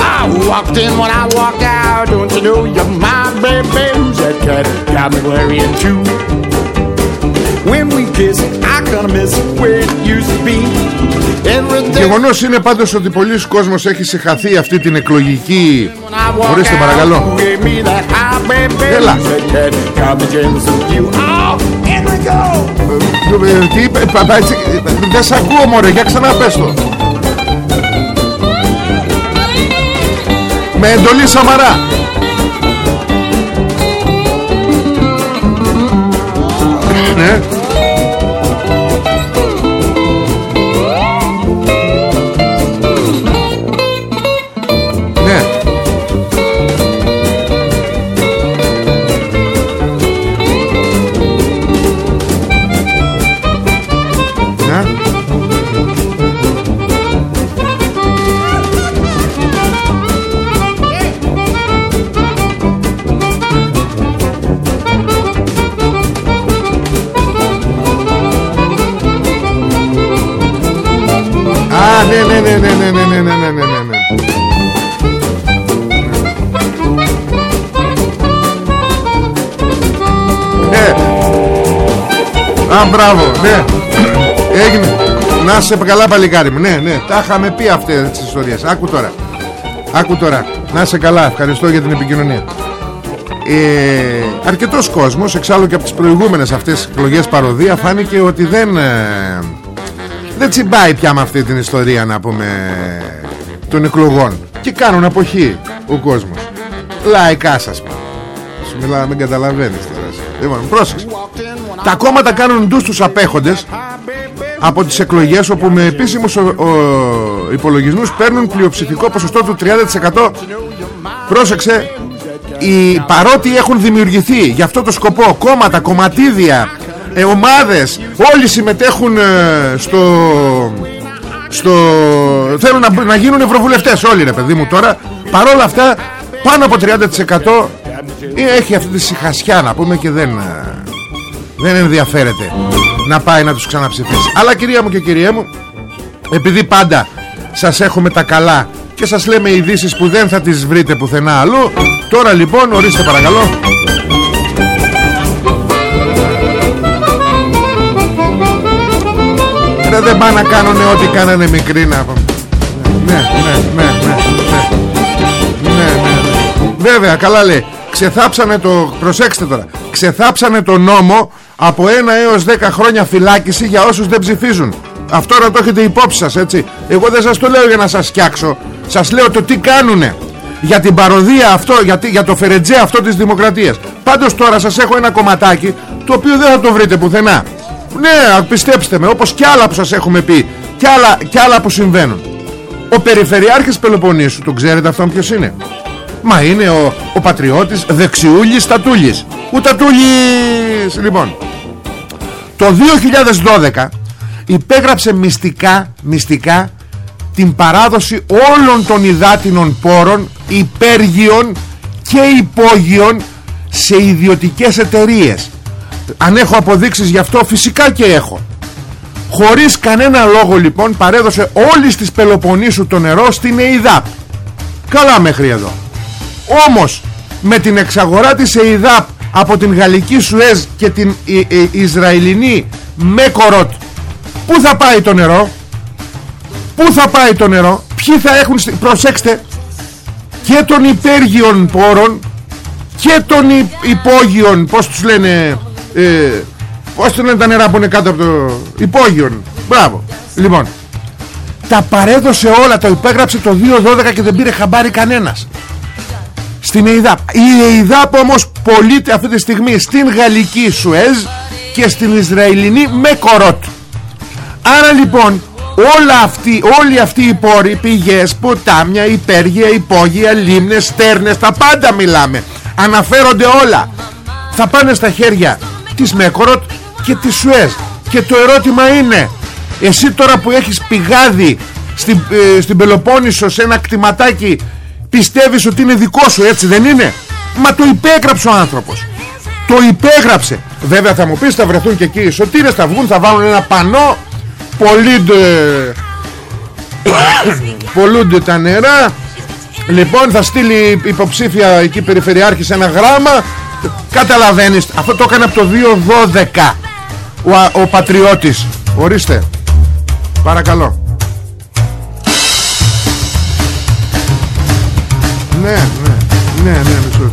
I walked in when I walked out. Don't you know you're my baby? That cat got me worrying too. When we kiss, I kinda miss where it used to be. Γεγονός είναι πάντως ότι πολλοί κόσμος έχει συγχαθεί αυτή την εκλογική. Ορίστε παρακαλώ. Έλα. Τι είπε Δεν σ' ακούω μωρέ για ξαναπες το. Με εντολή Σαμαρά. Ναι. Α, μπράβο, ναι. Έγινε. Να σε καλά παλικάρι μου. Ναι, ναι. Τα είχαμε πει αυτές τις ιστορίες. Άκου τώρα. Άκου τώρα. Να σε καλά. Ευχαριστώ για την επικοινωνία. Ε, αρκετός κόσμος εξάλλου και από τις προηγούμενες αυτές τις εκλογές παροδία φάνηκε ότι δεν ε, δεν τσιμπάει πια με αυτή την ιστορία να πούμε των εκλογών και κάνουν αποχή ο κόσμος λαϊκά σας πω σου μιλάω μην καταλαβαίνεις τώρα λοιπόν πρόσεξε τα κόμματα κάνουν ντους τους απέχοντες από τις εκλογές όπου με επίσημους ο, ο, υπολογισμούς παίρνουν πλειοψηφικό ποσοστό του 30% πρόσεξε οι, παρότι έχουν δημιουργηθεί για αυτό το σκοπό κόμματα, κομματίδια ε, ομάδες όλοι συμμετέχουν ε, στο, στο θέλουν να, να γίνουν ευρωβουλευτές όλοι ρε παιδί μου τώρα. Παρόλα αυτά πάνω από 30% έχει αυτή τη συχασιά να πούμε και δεν ε, δεν ενδιαφέρεται να πάει να τους ξαναψηφίσει αλλά κυρία μου και κυρία μου επειδή πάντα σας έχουμε τα καλά και σας λέμε ειδήσεις που δεν θα τις βρείτε πουθενά αλλού τώρα λοιπόν ορίστε παρακαλώ Ρε δεν πάνε να κάνουνε ό,τι κάνανε μικροί να πούμε. ναι, ναι, ναι, ναι, ναι. Ναι, ναι, ναι. Βέβαια, καλά λέει. Ξεθάψανε το. Προσέξτε τώρα. Ξεθάψανε το νόμο από 1 έως 10 χρόνια φυλάκιση για όσους δεν ψηφίζουν. Αυτό να το έχετε υπόψη σας, έτσι. Εγώ δεν σας το λέω για να σας φτιάξω. Σας λέω το τι κάνουνε. Για την παροδία αυτό, για, τη- για το φερετζέ αυτό της δημοκρατίας. Πάντως τώρα σας έχω ένα κομματάκι το οποίο δεν θα το βρείτε πουθενά. Ναι, πιστέψτε με, όπως και άλλα που σας έχουμε πει. Και άλλα, και άλλα που συμβαίνουν. Ο Περιφερειάρχης Πελοποννήσου, τον ξέρετε αυτόν ποιος είναι; Μα είναι ο, ο πατριώτης Δεξιούλης Τατούλης. Ο Τατούλης! Λοιπόν, το 2012 υπέγραψε μυστικά, μυστικά την παράδοση όλων των υδάτινων πόρων, υπέργειων και υπόγειων σε ιδιωτικές εταιρείες. Αν έχω αποδείξεις γι' αυτό φυσικά και έχω. Χωρίς κανένα λόγο λοιπόν παρέδωσε όλη της Πελοποννήσου το νερό στην ΕΙΔΑΠ. Καλά μέχρι εδώ. Όμως με την εξαγορά της ΕΙΔΑΠ από την Γαλλική Σουέζ και την ε, ε, Ισραηλινή Μέκοροτ Πού θα πάει το νερό; Πού θα πάει το νερό; Ποιοι θα έχουν στη- Προσέξτε Και των υπέργειων πόρων Και των υ- υπόγειων Πώς τους λένε ε, Πώς τους λένε τα νερά που είναι κάτω από το Υπόγειων Μπράβο. Λοιπόν τα παρέδωσε όλα, το υπέγραψε το 2012 και δεν πήρε χαμπάρι κανένας στην ΕΙΔΑΠ. Η ΕΙΔΑΠ όμως πωλείται αυτή τη στιγμή στην Γαλλική Σουέζ και στην Ισραηλινή Μέκοροτ. Άρα λοιπόν όλα αυτοί, όλοι αυτοί οι πόροι, πηγές, ποτάμια, υπέργεια, υπόγεια, λίμνες, στέρνες, τα πάντα μιλάμε. Αναφέρονται όλα. Θα πάνε στα χέρια της Μέκοροτ και της Σουέζ. Και το ερώτημα είναι, εσύ τώρα που έχεις πηγάδι στην, ε, στην Πελοπόννησο σε ένα κτηματάκι πιστεύεις ότι είναι δικό σου έτσι δεν είναι; Μα το υπέγραψε ο άνθρωπος. Το υπέγραψε. Βέβαια θα μου πεις θα βρεθούν και εκεί οι σωτήρες θα βγουν θα βάλουν ένα πανό. Πολλούνται πολλούνται τα νερά. Λοιπόν θα στείλει υποψήφια εκεί περιφερειάρχης ένα γράμμα. Καταλαβαίνεις Αυτό το έκανε από το 2012 Ο, α- ο Πατριώτης. Ορίστε. Παρακαλώ Ναι, ναι, ναι, ναι, μισό.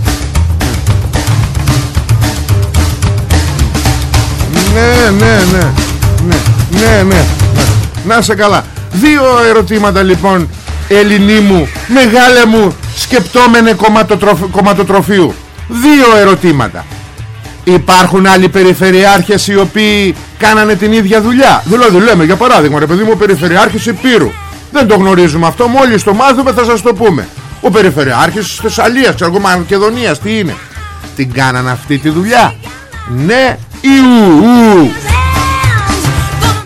Ναι, ναι, ναι, ναι, ναι, ναι, ναι. Να σε καλά. Δύο ερωτήματα λοιπόν, Ελληνί μου, μεγάλε μου, σκεπτόμενε κομματοτροφ- κομματοτροφίου. Δύο ερωτήματα. Υπάρχουν άλλοι περιφερειάρχες οι οποίοι κάνανε την ίδια δουλειά; Δηλαδή λέμε για παράδειγμα ρε παιδί μου ο περιφερειάρχης Επίρου. Δεν το γνωρίζουμε αυτό, μόλις το μάθουμε θα σας το πούμε. Ο περιφερειάρχης της Θεσσαλίας, ξέρω εγώ Μακεδονίας, τι είναι; Την κάνανε αυτή τη δουλειά. Ναι ή ου, ου.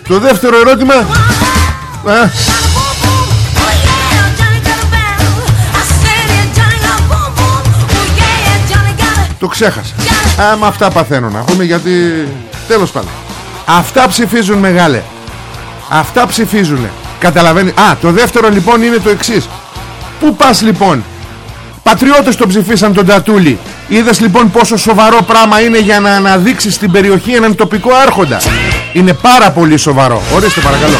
Το δεύτερο ερώτημα... Α, το ξέχασα. Άμα αυτά παθαίνω να πούμε γιατί... Τέλος πάντων. Αυτά ψηφίζουν μεγάλε. Αυτά ψηφίζουν. Καταλαβαίνεις. Α, το δεύτερο λοιπόν είναι το εξής. Πού πας λοιπόν; Πατριώτες το ψηφίσαν τον Τατούλη. Είδες λοιπόν πόσο σοβαρό πράγμα είναι για να αναδείξεις στην περιοχή έναν τοπικό άρχοντα. Είναι πάρα πολύ σοβαρό. Ορίστε παρακαλώ.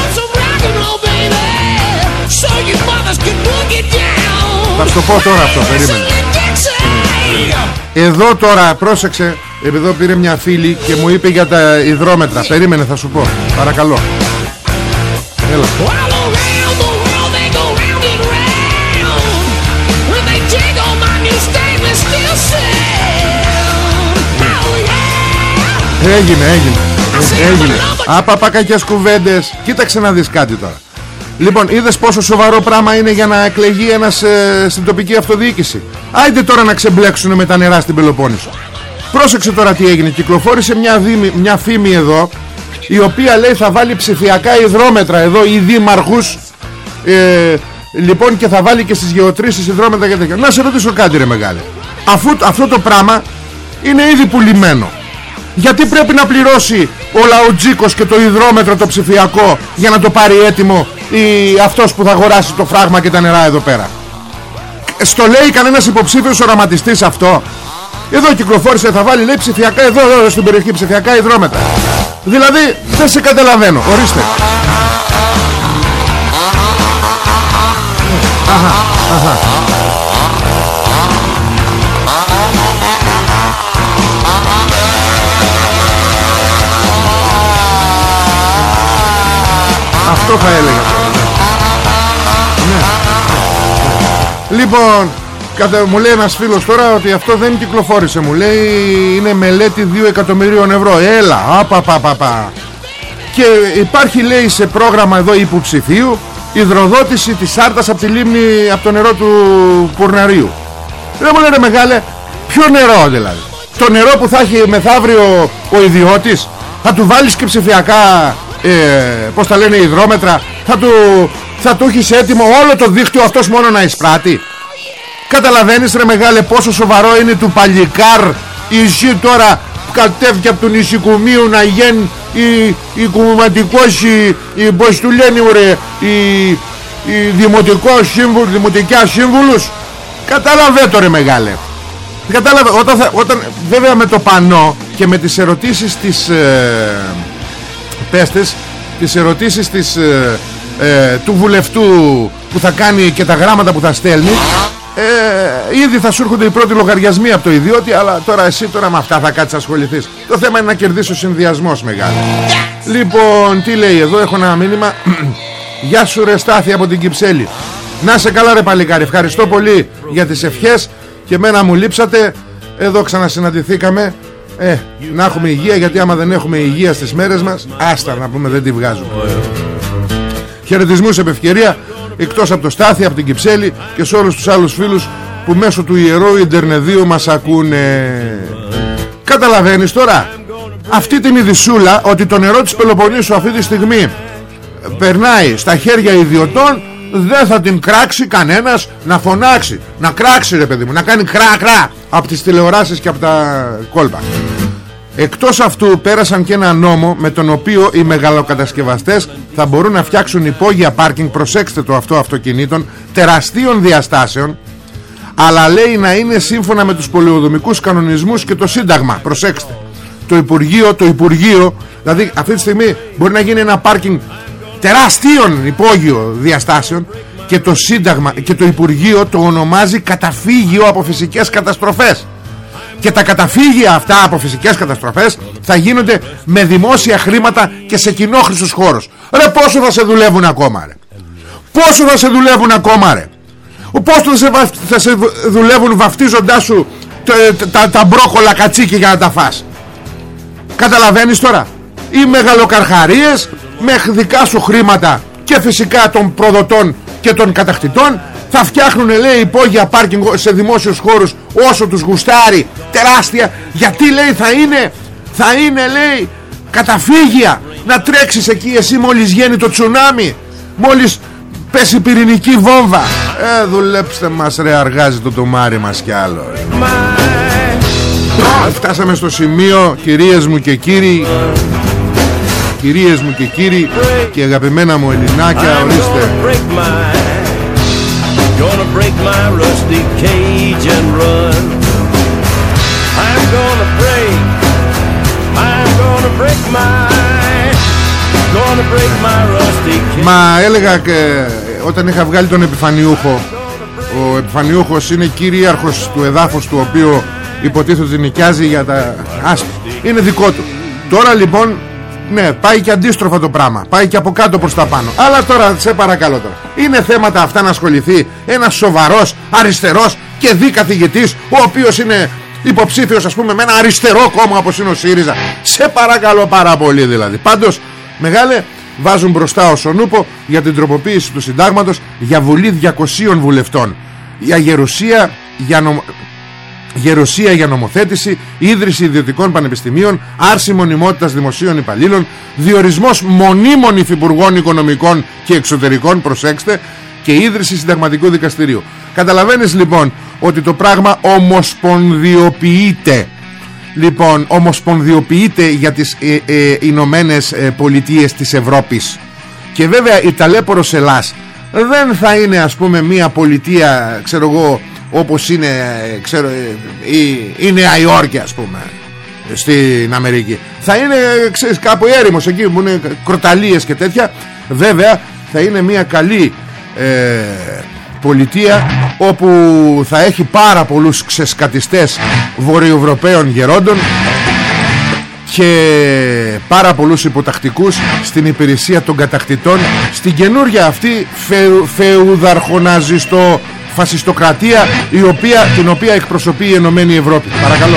Θα σου το πω τώρα αυτό, περίμενε. Εδώ τώρα πρόσεξε Εδώ πήρε μια φίλη και μου είπε για τα υδρόμετρα Περίμενε θα σου πω Παρακαλώ Έλα Έγινε έγινε. Ε, Έγινε. Άπα κακές κουβέντες. Κοίταξε να δεις κάτι τώρα. Λοιπόν είδες πόσο σοβαρό πράγμα είναι για να εκλεγεί ένας ε, στην τοπική αυτοδιοίκηση. Άιντε τώρα να ξεμπλέξουν με τα νερά στην Πελοπόννησο. Πρόσεξε τώρα τι έγινε. Κυκλοφόρησε μια, δήμη, μια φήμη εδώ Η οποία λέει θα βάλει ψηφιακά υδρόμετρα. Εδώ Οι δήμαρχους ε, Λοιπόν και θα βάλει και στις γεωτρήσεις υδρόμετρα και τέτοια. Να σε ρωτήσω κάτι ρε μεγάλε. Αφού αυτό το πράγμα είναι ήδη πουλημένο γιατί πρέπει να πληρώσει ο Λαοτζίκος και το υδρόμετρο το ψηφιακό για να το πάρει έτοιμο ή αυτός που θα αγοράσει το φράγμα και τα νερά εδώ πέρα; Στο λέει κανένας υποψήφιος οραματιστής αυτό; Εδώ κυκλοφόρησε θα βάλει λέει ψηφιακά εδώ, εδώ στην περιοχή ψηφιακά υδρόμετρα. Δηλαδή δεν σε καταλαβαίνω. Ορίστε. Αυτό θα έλεγα τώρα, ναι. Ναι. Λοιπόν κατα... Μου λέει ένας φίλος τώρα ότι αυτό δεν κυκλοφόρησε Μου λέει είναι μελέτη 2 εκατομμυρίων ευρώ Έλα απα, πα, πα, πα. Και υπάρχει λέει σε πρόγραμμα εδώ υποψηφίου Υδροδότηση της Άρτας από τη λίμνη Από το νερό του Πουρναρίου Δεν μου λένε μεγάλε Ποιο νερό δηλαδή; Το νερό που θα έχει μεθαύριο ο ιδιώτης Θα του βάλεις και ψηφιακά ε, Πώς τα λένε υδρόμετρα Θα του, θα του έχεις έτοιμο όλο το δίκτυο αυτός μόνο να εισπράττει. Καταλαβαίνεις ρε μεγάλε πόσο σοβαρό είναι του παλικάρ η ζή τώρα κατέβηκε από τον Ισικουμίου να γίνει η, η κουμματικός η, η, πως του λένε ρε η, η δημοτικός σύμβουλος δημοτικά σύμβουλος. Κατάλαβε το ρε μεγάλε. Κατάλαβε όταν, θα, όταν βέβαια με το πανό και με τις ερωτήσεις της ε, πέστες τις ερωτήσεις της, ε, ε, του βουλευτού που θα κάνει και τα γράμματα που θα στέλνει. Ε, ήδη θα σου έρχονται οι πρώτοι λογαριασμοί από το ιδιώτη αλλά τώρα εσύ τώρα με αυτά θα κάτσεις να ασχοληθείς. Το θέμα είναι να κερδίσει ο συνδυασμός μεγάλο λοιπόν τι λέει εδώ έχω ένα μήνυμα. Γεια σου ρε Στάθη από την Κυψέλη. Να σε καλά ρε παλικάρι. Ευχαριστώ πολύ για τις ευχές Και μένα μου λείψατε. Εδώ ξανασυναντηθήκαμε ε, να έχουμε υγεία γιατί άμα δεν έχουμε υγεία στις μέρες μας Άστα να πούμε δεν τη βγάζουμε. Χαιρετισμούς επ' ευκαιρία Εκτός από το Στάθη, από την Κυψέλη Και σε όλους τους άλλους φίλους Που μέσω του ιερού Ιντερνεδίου μας ακούνε. Καταλαβαίνεις τώρα Αυτή την ειδισούλα Ότι το νερό της Πελοποννήσου αυτή τη στιγμή Περνάει στα χέρια ιδιωτών δεν θα την κράξει κανένας να φωνάξει. Να κράξει ρε παιδί μου να κάνει κρά κρά από τις τηλεοράσεις και από τα κόλπα. Εκτός αυτού πέρασαν και ένα νόμο με τον οποίο οι μεγαλοκατασκευαστές θα μπορούν να φτιάξουν υπόγεια πάρκινγκ προσέξτε το αυτό αυτοκινήτων τεραστίων διαστάσεων αλλά λέει να είναι σύμφωνα με τους πολεοδομικούς κανονισμούς και το Σύνταγμα. Προσέξτε. Το Υπουργείο, το Υπουργείο δηλαδή αυτή τη στιγμή μπορεί να γίνει ένα πάρκινγκ τεράστιων υπόγειο διαστάσεων και το Σύνταγμα και το Υπουργείο το ονομάζει καταφύγιο από φυσικές καταστροφές. Και τα καταφύγια αυτά από φυσικές καταστροφές θα γίνονται με δημόσια χρήματα και σε κοινόχρηστους χώρους ρε πόσο θα σε δουλεύουν ακόμα ρε. Πόσο θα σε δουλεύουν ακόμα ρε. Πόσο θα σε, θα σε δουλεύουν βαφτίζοντάς σου τα, τα, τα μπρόκολα κατσίκι για να τα φας. Καταλαβαίνεις τώρα. Οι μεγαλοκαρχαρίες με δικά σου χρήματα και φυσικά των προδοτών και των κατακτητών θα φτιάχνουν λέει υπόγεια πάρκινγκ σε δημόσιους χώρους όσο τους γουστάρει. Τεράστια. Γιατί λέει θα είναι θα είναι λέει καταφύγια να τρέξεις εκεί εσύ μόλις γίνει το τσουνάμι μόλις πέσει πυρηνική βόμβα. Ε δουλέψτε μας ρε αργάζει το τομάρι μας κι άλλο Φτάσαμε στο σημείο κυρίες μου και κύριοι Κυρίες μου και κύριοι και αγαπημένα μου Ελληνάκια ορίστε. Gonna break my rusty cage and run. I'm gonna break I'm gonna break my Gonna break my rusty cage. Μα έλεγα και όταν είχα βγάλει τον επιφανιούχο Ο επιφανιούχος είναι κυρίαρχος του εδάφους του οποίου υποτίθεται ότι νοικιάζει για τα άσπη Είναι δικό του. Τώρα λοιπόν ναι, πάει και αντίστροφα το πράγμα. Πάει και από κάτω προς τα πάνω. Αλλά τώρα, σε παρακαλώ τώρα. Είναι θέματα αυτά να ασχοληθεί ένας σοβαρός, αριστερός και δι καθηγητής, ο οποίος είναι υποψήφιος ας πούμε με ένα αριστερό κόμμα όπως είναι ο ΣΥΡΙΖΑ. Σε παρακαλώ πάρα πολύ δηλαδή. Πάντως, μεγάλε, βάζουν μπροστά ο Σονούπο για την τροποποίηση του συντάγματος για βουλή 200 βουλευτών. Για γερουσία, για νομ γερουσία για νομοθέτηση, ίδρυση ιδιωτικών πανεπιστημίων, άρση μονιμότητας δημοσίων υπαλλήλων, διορισμός μονίμων υφυπουργών οικονομικών και εξωτερικών, προσέξτε, και ίδρυση συνταγματικού δικαστηρίου. Καταλαβαίνεις λοιπόν ότι το πράγμα ομοσπονδιοποιείται. Λοιπόν, ομοσπονδιοποιείται για τις ε, ε, Ηνωμένες Πολιτείες της Ευρώπης. Και βέβαια η ταλέπορος Ελλάς δεν θα είναι ας πούμε μια πολιτεία, ξέρω εγώ, όπως είναι ξέρω, η, η Νέα Υόρκη ας πούμε στην Αμερική. Θα είναι ξέρεις, κάπου έρημος εκεί που είναι κροταλίες και τέτοια. Βέβαια θα είναι μια καλή ε, πολιτεία όπου θα έχει πάρα πολλούς ξεσκατιστές βορειοευρωπαίων γερόντων και πάρα πολλούς υποτακτικούς στην υπηρεσία των κατακτητών στην καινούργια αυτή φεουδαρχοναζιστο φασιστοκρατία η οποία, την οποία εκπροσωπεί η Ενωμένη Ευρώπη. Παρακαλώ.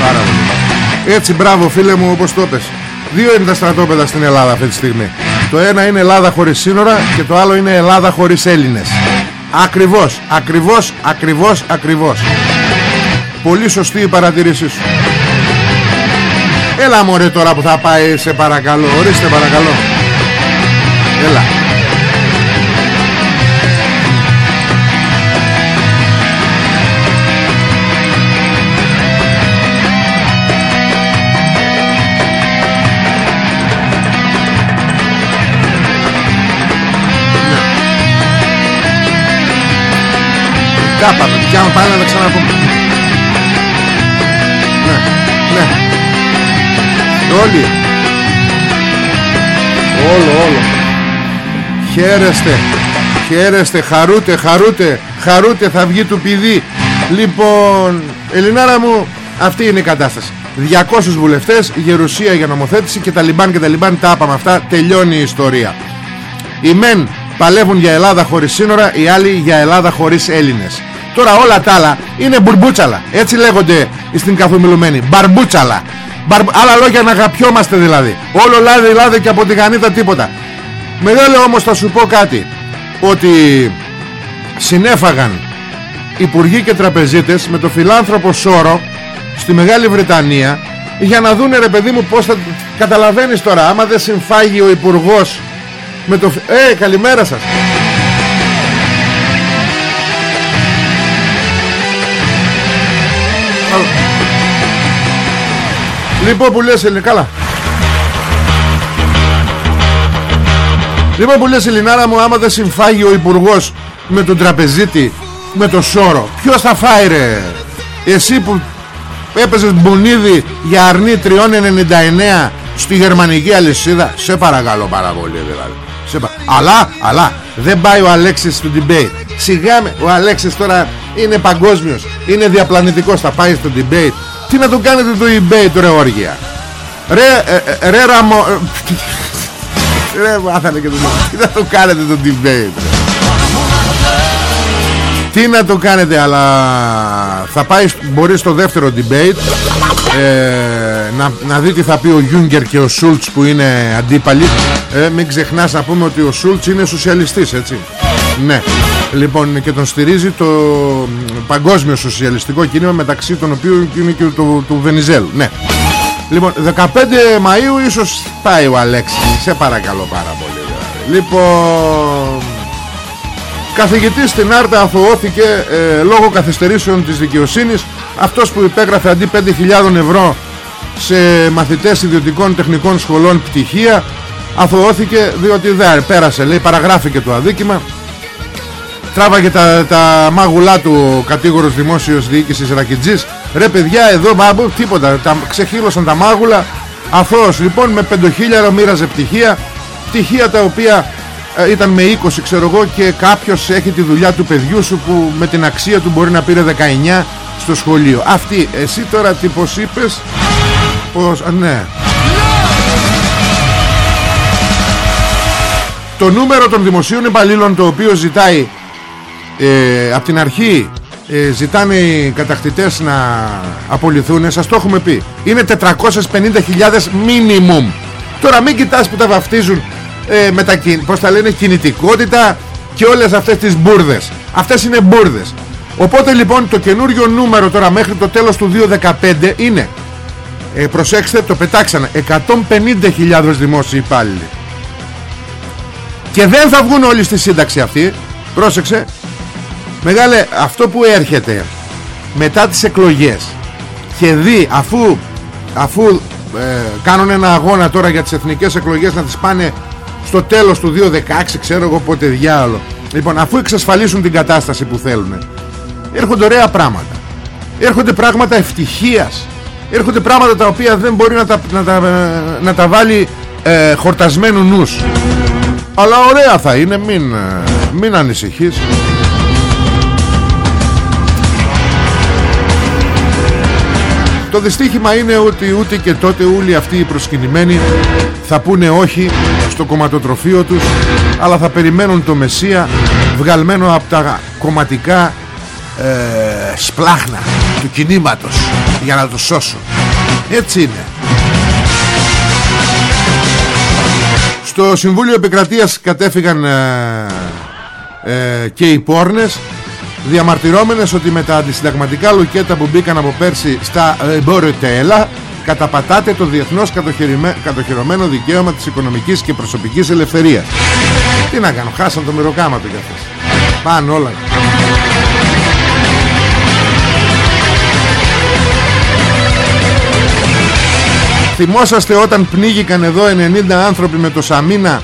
Πάρα πολύ. Έτσι μπράβο φίλε μου όπως το πες. Δύο είναι τα στρατόπεδα στην Ελλάδα αυτή τη στιγμή. Το ένα είναι Ελλάδα χωρίς σύνορα και το άλλο είναι Ελλάδα χωρίς Έλληνες. Ακριβώς, ακριβώς, ακριβώς, ακριβώς. Πολύ σωστή η παρατήρησή σου. Έλα μωρέ τώρα που θα πάει σε παρακαλώ. Ορίστε παρακαλώ. Έλα. Κάπαμε, πια πάμε να τα ξαναπούμε Όλοι. Όλο, όλο. Χαίρεστε. Χαίρεστε. Χαρούτε, χαρούτε. Χαρούτε θα βγει του πηδί. Λοιπόν, Ελληνάρα μου, αυτή είναι η κατάσταση. 200 βουλευτές, γερουσία για νομοθέτηση και τα λιμπάν και τα λιμπάν τα άπαμε αυτά. Τελειώνει η ιστορία. Οι μεν παλεύουν για Ελλάδα χωρίς σύνορα, οι άλλοι για Ελλάδα χωρίς Έλληνες. Τώρα όλα τα άλλα είναι μπουρμπούτσαλα. Έτσι λέγονται στην καθομιλουμένη. Μπαρμπούτσαλα. Μπαρ... Άλλα λόγια να αγαπιόμαστε δηλαδή. Όλο λάδι λάδι και από τη γανίδα τίποτα. Μεγάλο όμως θα σου πω κάτι. Ότι συνέφαγαν υπουργοί και τραπεζίτες με το φιλάνθρωπο Σόρο στη Μεγάλη Βρετανία για να δούνε ρε παιδί μου πως θα καταλαβαίνεις τώρα άμα δεν συμφάγει ο υπουργός με το... Ε καλημέρα σας Λοιπόν που λες Ελληνικά Καλά. Λοιπόν που λες Ελληνάρα μου Άμα δεν συμφάγει ο υπουργός Με τον τραπεζίτη Με το σώρο Ποιος θα φάει ρε; Εσύ που έπαιζες μπουνίδι Για αρνή 3,99 Στη γερμανική αλυσίδα Σε παρακαλώ πάρα πολύ δηλαδή. Σε πα... Αλλά, αλλά δεν πάει ο Αλέξης στο debate. Σιγά με, ο Αλέξης τώρα είναι παγκόσμιος Είναι διαπλανητικός Θα πάει στο debate Τι να το κάνετε το debate ρε όργια Ρε, ε, ε, ρε ραμο... Ρε μάθανε και το Τι να το κάνετε το debate Τι να το κάνετε Αλλά θα πάει Μπορεί στο δεύτερο debate ε, να, να δει τι θα πει ο Γιούγκερ και ο Σούλτς που είναι αντίπαλοι. Ε, Μην ξεχνάς να πούμε ότι ο Σούλτς είναι σοσιαλιστής έτσι. Ναι Λοιπόν και τον στηρίζει το παγκόσμιο σοσιαλιστικό κίνημα μεταξύ των οποίων είναι και του, του Βενιζέλου. Ναι. Λοιπόν 15 Μαΐου ίσως πάει ο Αλέξης. Σε παρακαλώ πάρα πολύ Λοιπόν Καθηγητής στην Άρτα αθωώθηκε ε, λόγω καθυστερήσεων της δικαιοσύνης. Αυτός που υπέγραφε αντί 5.000 ευρώ σε μαθητές ιδιωτικών τεχνικών σχολών πτυχία αθωώθηκε διότι δεν πέρασε λέει παραγράφηκε το αδίκημα τράβαγε τα, τα μάγουλά του ο κατήγορος δημόσιος διοίκησης Ρακιτζής. Ρε παιδιά εδώ μπάμπου τίποτα. Τα, ξεχύλωσαν τα μάγουλα. Αθώος λοιπόν με 5.000 μοίραζε πτυχία πτυχία τα οποία ε, ήταν με 20 ξέρω εγώ και κάποιος έχει τη δουλειά του παιδιού σου που με την αξία του μπορεί να πήρε 19 στο σχολείο. Αυτή εσύ τώρα τι πως είπες; Πως, α, ναι. Το νούμερο των δημοσίων υπαλλήλων το οποίο ζητάει ε, από την αρχή ε, ζητάνε οι κατακτητές να απολυθούν. Σας το έχουμε πει. Είναι 450.000 minimum. Τώρα μην κοιτάς που τα βαφτίζουν ε, με τα, πώς τα λένε κινητικότητα και όλες αυτές τις μπουρδες. Αυτές είναι μπουρδες. Οπότε λοιπόν το καινούριο νούμερο τώρα μέχρι το τέλος του 2015 είναι ε, Προσέξτε το πετάξανε 150.000 δημόσιοι υπάλληλοι. Και δεν θα βγουν όλοι στη σύνταξη αυτή Πρόσεξε Μεγάλε αυτό που έρχεται μετά τις εκλογές Και δει αφού, αφού ε, κάνουν ένα αγώνα τώρα για τις εθνικές εκλογές Να τις πάνε στο τέλος του 2016 ξέρω εγώ πότε διάλογο Λοιπόν αφού εξασφαλίσουν την κατάσταση που θέλουν έρχονται ωραία πράγματα. Έρχονται πράγματα ευτυχίας. Έρχονται πράγματα τα οποία δεν μπορεί να τα, να τα, να τα βάλει ε, χορτασμένου νους. Αλλά ωραία θα είναι μην, ε, μην ανησυχείς Το δυστύχημα είναι ότι ούτε και τότε όλοι αυτοί οι προσκυνημένοι θα πούνε όχι στο κομματοτροφείο τους αλλά θα περιμένουν το Μεσσία βγαλμένο από τα κομματικά ε, σπλάχνα του κινήματος για να το σώσω έτσι είναι. Στο Συμβούλιο Επικρατείας κατέφυγαν ε, ε, και οι πόρνες διαμαρτυρόμενες ότι με τα αντισυνταγματικά λουκέτα που μπήκαν από πέρσι στα εμπόριο τέλα καταπατάτε το διεθνώς κατοχυρωμένο δικαίωμα της οικονομικής και προσωπικής ελευθερίας. Τι να κάνω χάσαν το μυροκάματο για αυτές. Πάνε όλα. Θυμόσαστε όταν πνίγηκαν εδώ 90 άνθρωποι με το Σαμίνα;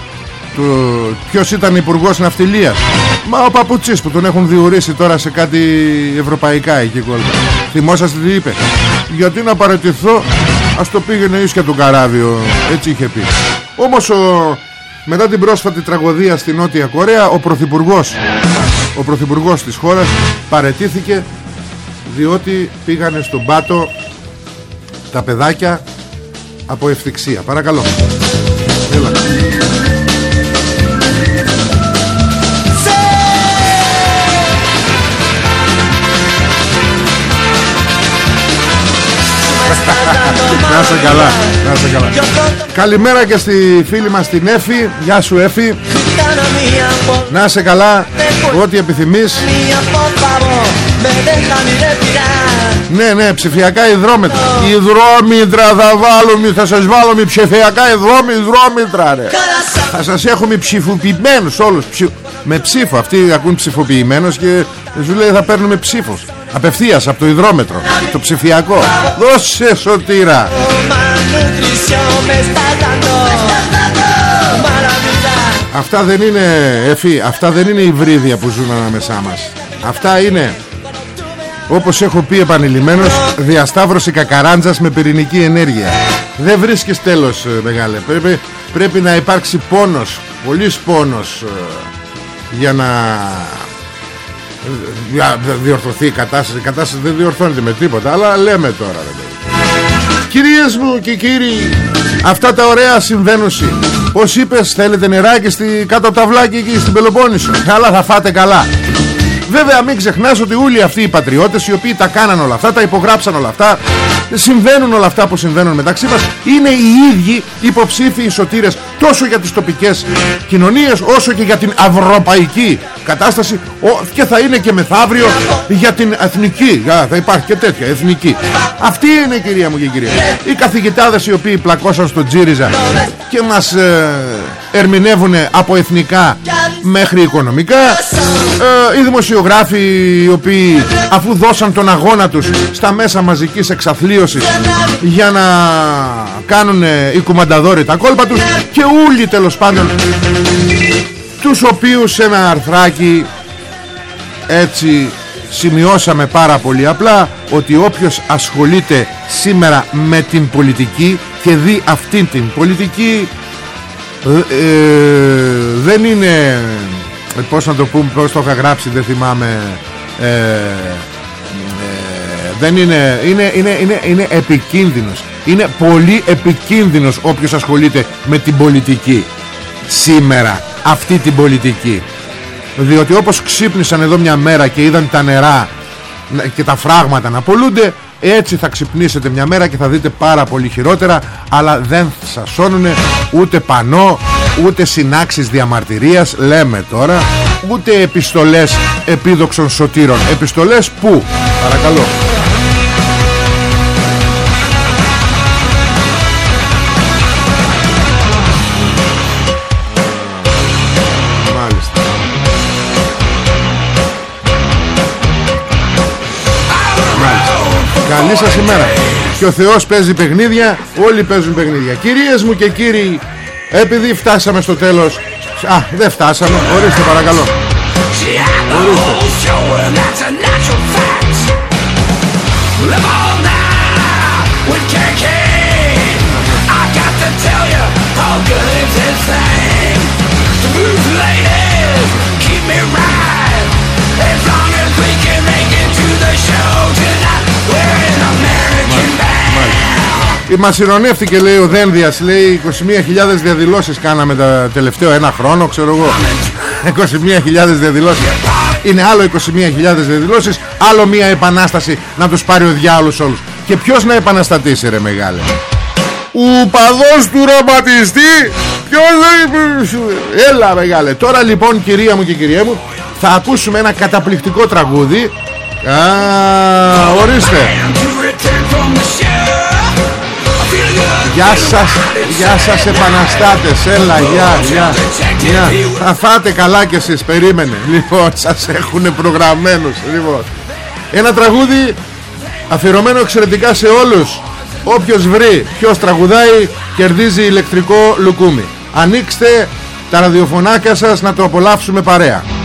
Του... Ποιος ήταν υπουργός Ναυτιλίας. Μα ο Παπουτσής που τον έχουν διορίσει τώρα σε κάτι ευρωπαϊκά εκεί κόλπα Θυμόσαστε τι είπε; Γιατί να παρατηθώ Ας το πήγαινε ίσια του καράβιο Έτσι είχε πει. Όμως ο... μετά την πρόσφατη τραγωδία στη Νότια Κορέα Ο Πρωθυπουργός Ο Πρωθυπουργός της χώρας παρετήθηκε Διότι πήγανε στον πάτο Τα παιδάκια από ευθυξία παρακαλώ Να σε καλά, να σε καλά. Καλημέρα και στη φίλη μας την Εφη Γεια σου Εφη Να σε καλά Ό,τι επιθυμείς ναι, ναι, ψηφιακά υδρόμετρα. Υδρόμητρα θα βάλουμε, θα σας βάλουμε ψηφιακά υδρόμη, υδρόμητρα ρε. Θα σας έχουμε ψηφοποιημένους όλους. Με ψήφο. Αυτοί ακούν ψηφοποιημένος και σου λέει θα παίρνουμε ψήφος. Απευθείας από το υδρόμετρο. Το ψηφιακό. Δώσε σωτήρα. Αυτά δεν είναι Εφή, αυτά δεν είναι υβρίδια που ζουν ανάμεσά μας Αυτά είναι όπως έχω πει επανειλημμένος Διασταύρωση κακαράντζας με πυρηνική ενέργεια Δεν βρίσκεις τέλος ε, μεγάλε Πρέπει, πρέπει να υπάρξει πόνος Πολύς πόνος ε, Για να ε, διορθωθεί η κατάσταση. Η κατάσταση δεν διορθώνεται με τίποτα Αλλά λέμε τώρα Κυρίες μου και κύριοι Αυτά τα ωραία συμβαίνουν Πώς είπες θέλετε νεράκι στη, κάτω από τα βλάκια εκεί στην Πελοπόννησο. Καλά θα φάτε καλά Βέβαια μην ξεχνάς ότι όλοι αυτοί οι πατριώτες οι οποίοι τα κάναν όλα αυτά, τα υπογράψαν όλα αυτά Συμβαίνουν όλα αυτά που συμβαίνουν μεταξύ μας Είναι οι ίδιοι υποψήφιοι σωτήρες τόσο για τις τοπικές κοινωνίες όσο και για την ευρωπαϊκή κατάσταση και θα είναι και μεθαύριο για την εθνική. Θα υπάρχει και τέτοια εθνική. Αυτή είναι κυρία μου και κυρία οι καθηγητάδες οι οποίοι πλακώσαν στο Τζίριζα και μας ε, ερμηνεύουν από εθνικά μέχρι οικονομικά. Ε, οι δημοσιογράφοι οι οποίοι αφού δώσαν τον αγώνα τους στα μέσα μαζικής εξαθλίωσης για να κάνουν οι κουμανταδόροι τα κόλπα τους και όλοι τέλος πάντων τους οποίους σε ένα αρθράκι έτσι σημειώσαμε πάρα πολύ απλά ότι όποιος ασχολείται σήμερα με την πολιτική και δει αυτήν την πολιτική ε, ε, δεν είναι πώς να το πούμε πώς το είχα γράψει δεν θυμάμαι ε, ε, δεν είναι είναι, είναι, είναι, είναι επικίνδυνος. Είναι πολύ επικίνδυνος όποιος ασχολείται με την πολιτική σήμερα αυτή την πολιτική. Διότι όπως ξύπνησαν εδώ μια μέρα και είδαν τα νερά και τα φράγματα να πολλούνται έτσι θα ξυπνήσετε μια μέρα και θα δείτε πάρα πολύ χειρότερα αλλά δεν σας σώνουν ούτε πανό ούτε συνάξεις διαμαρτυρίας λέμε τώρα ούτε επιστολές επίδοξων σωτήρων. Επιστολές που παρακαλώ Καλή σας ημέρα Και ο Θεός παίζει παιχνίδια Όλοι παίζουν παιχνίδια. Κυρίες μου και κύριοι Επειδή φτάσαμε στο τέλος Α δεν φτάσαμε Ορίστε παρακαλώ. Keep Μας ηρωνεύτηκε λέει ο Δένδιας Λέει 21.000 διαδηλώσεις κάναμε τα τελευταίο ένα χρόνο Ξέρω εγώ 21.000 διαδηλώσεις Είναι άλλο 21.000 διαδηλώσεις Άλλο μια επανάσταση να τους πάρει ο διάολος όλους. Και ποιος να επαναστατήσει ρε μεγάλε. Ο παδός του ραματιστή Ποιος Έλα μεγάλε. Τώρα λοιπόν κυρία μου και κυρία μου Θα ακούσουμε ένα καταπληκτικό τραγούδι. Α, ορίστε Γεια σας Γεια σας επαναστάτες. Έλα γεια γεια, γεια. Θα φάτε καλά κι εσείς Περίμενε. Λοιπόν σας έχουν προγραμμένους Λοιπόν. Ένα τραγούδι αφιερωμένο εξαιρετικά σε όλους. Όποιος βρει Ποιος τραγουδάει κερδίζει ηλεκτρικό λουκούμι. Ανοίξτε τα ραδιοφωνάκια σας να το απολαύσουμε παρέα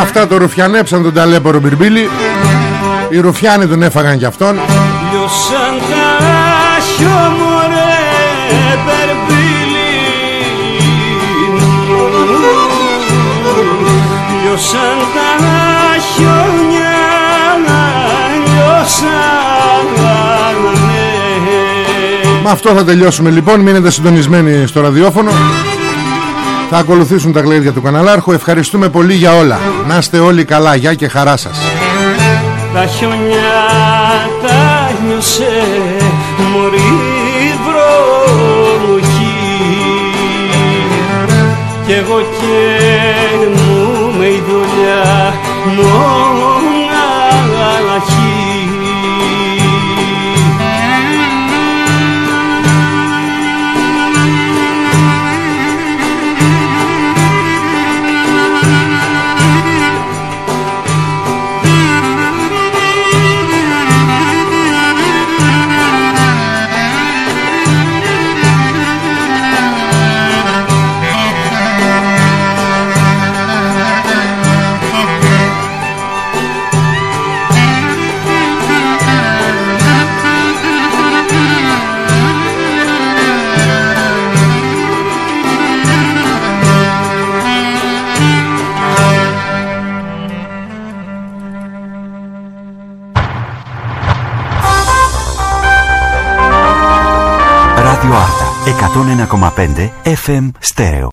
Αυτά το ρουφιανέψαν τον ταλέπορο Μπιρμπίλη. Οι ρουφιάνοι τον έφαγαν κι αυτόν. Λιώσαν τα χιόμορε περπίλη Λιώσαν Με αυτό θα τελειώσουμε. Λοιπόν Μείνετε συντονισμένοι στο ραδιόφωνο. Θα ακολουθήσουν τα γλέδια του καναλάρχου. Ευχαριστούμε πολύ για όλα. Να είστε όλοι καλά. Γεια και χαρά σας. Τα χιονιά τα νιώσε μωρή βροχή. Κι εγώ και μου με η δουλειά FM Stereo.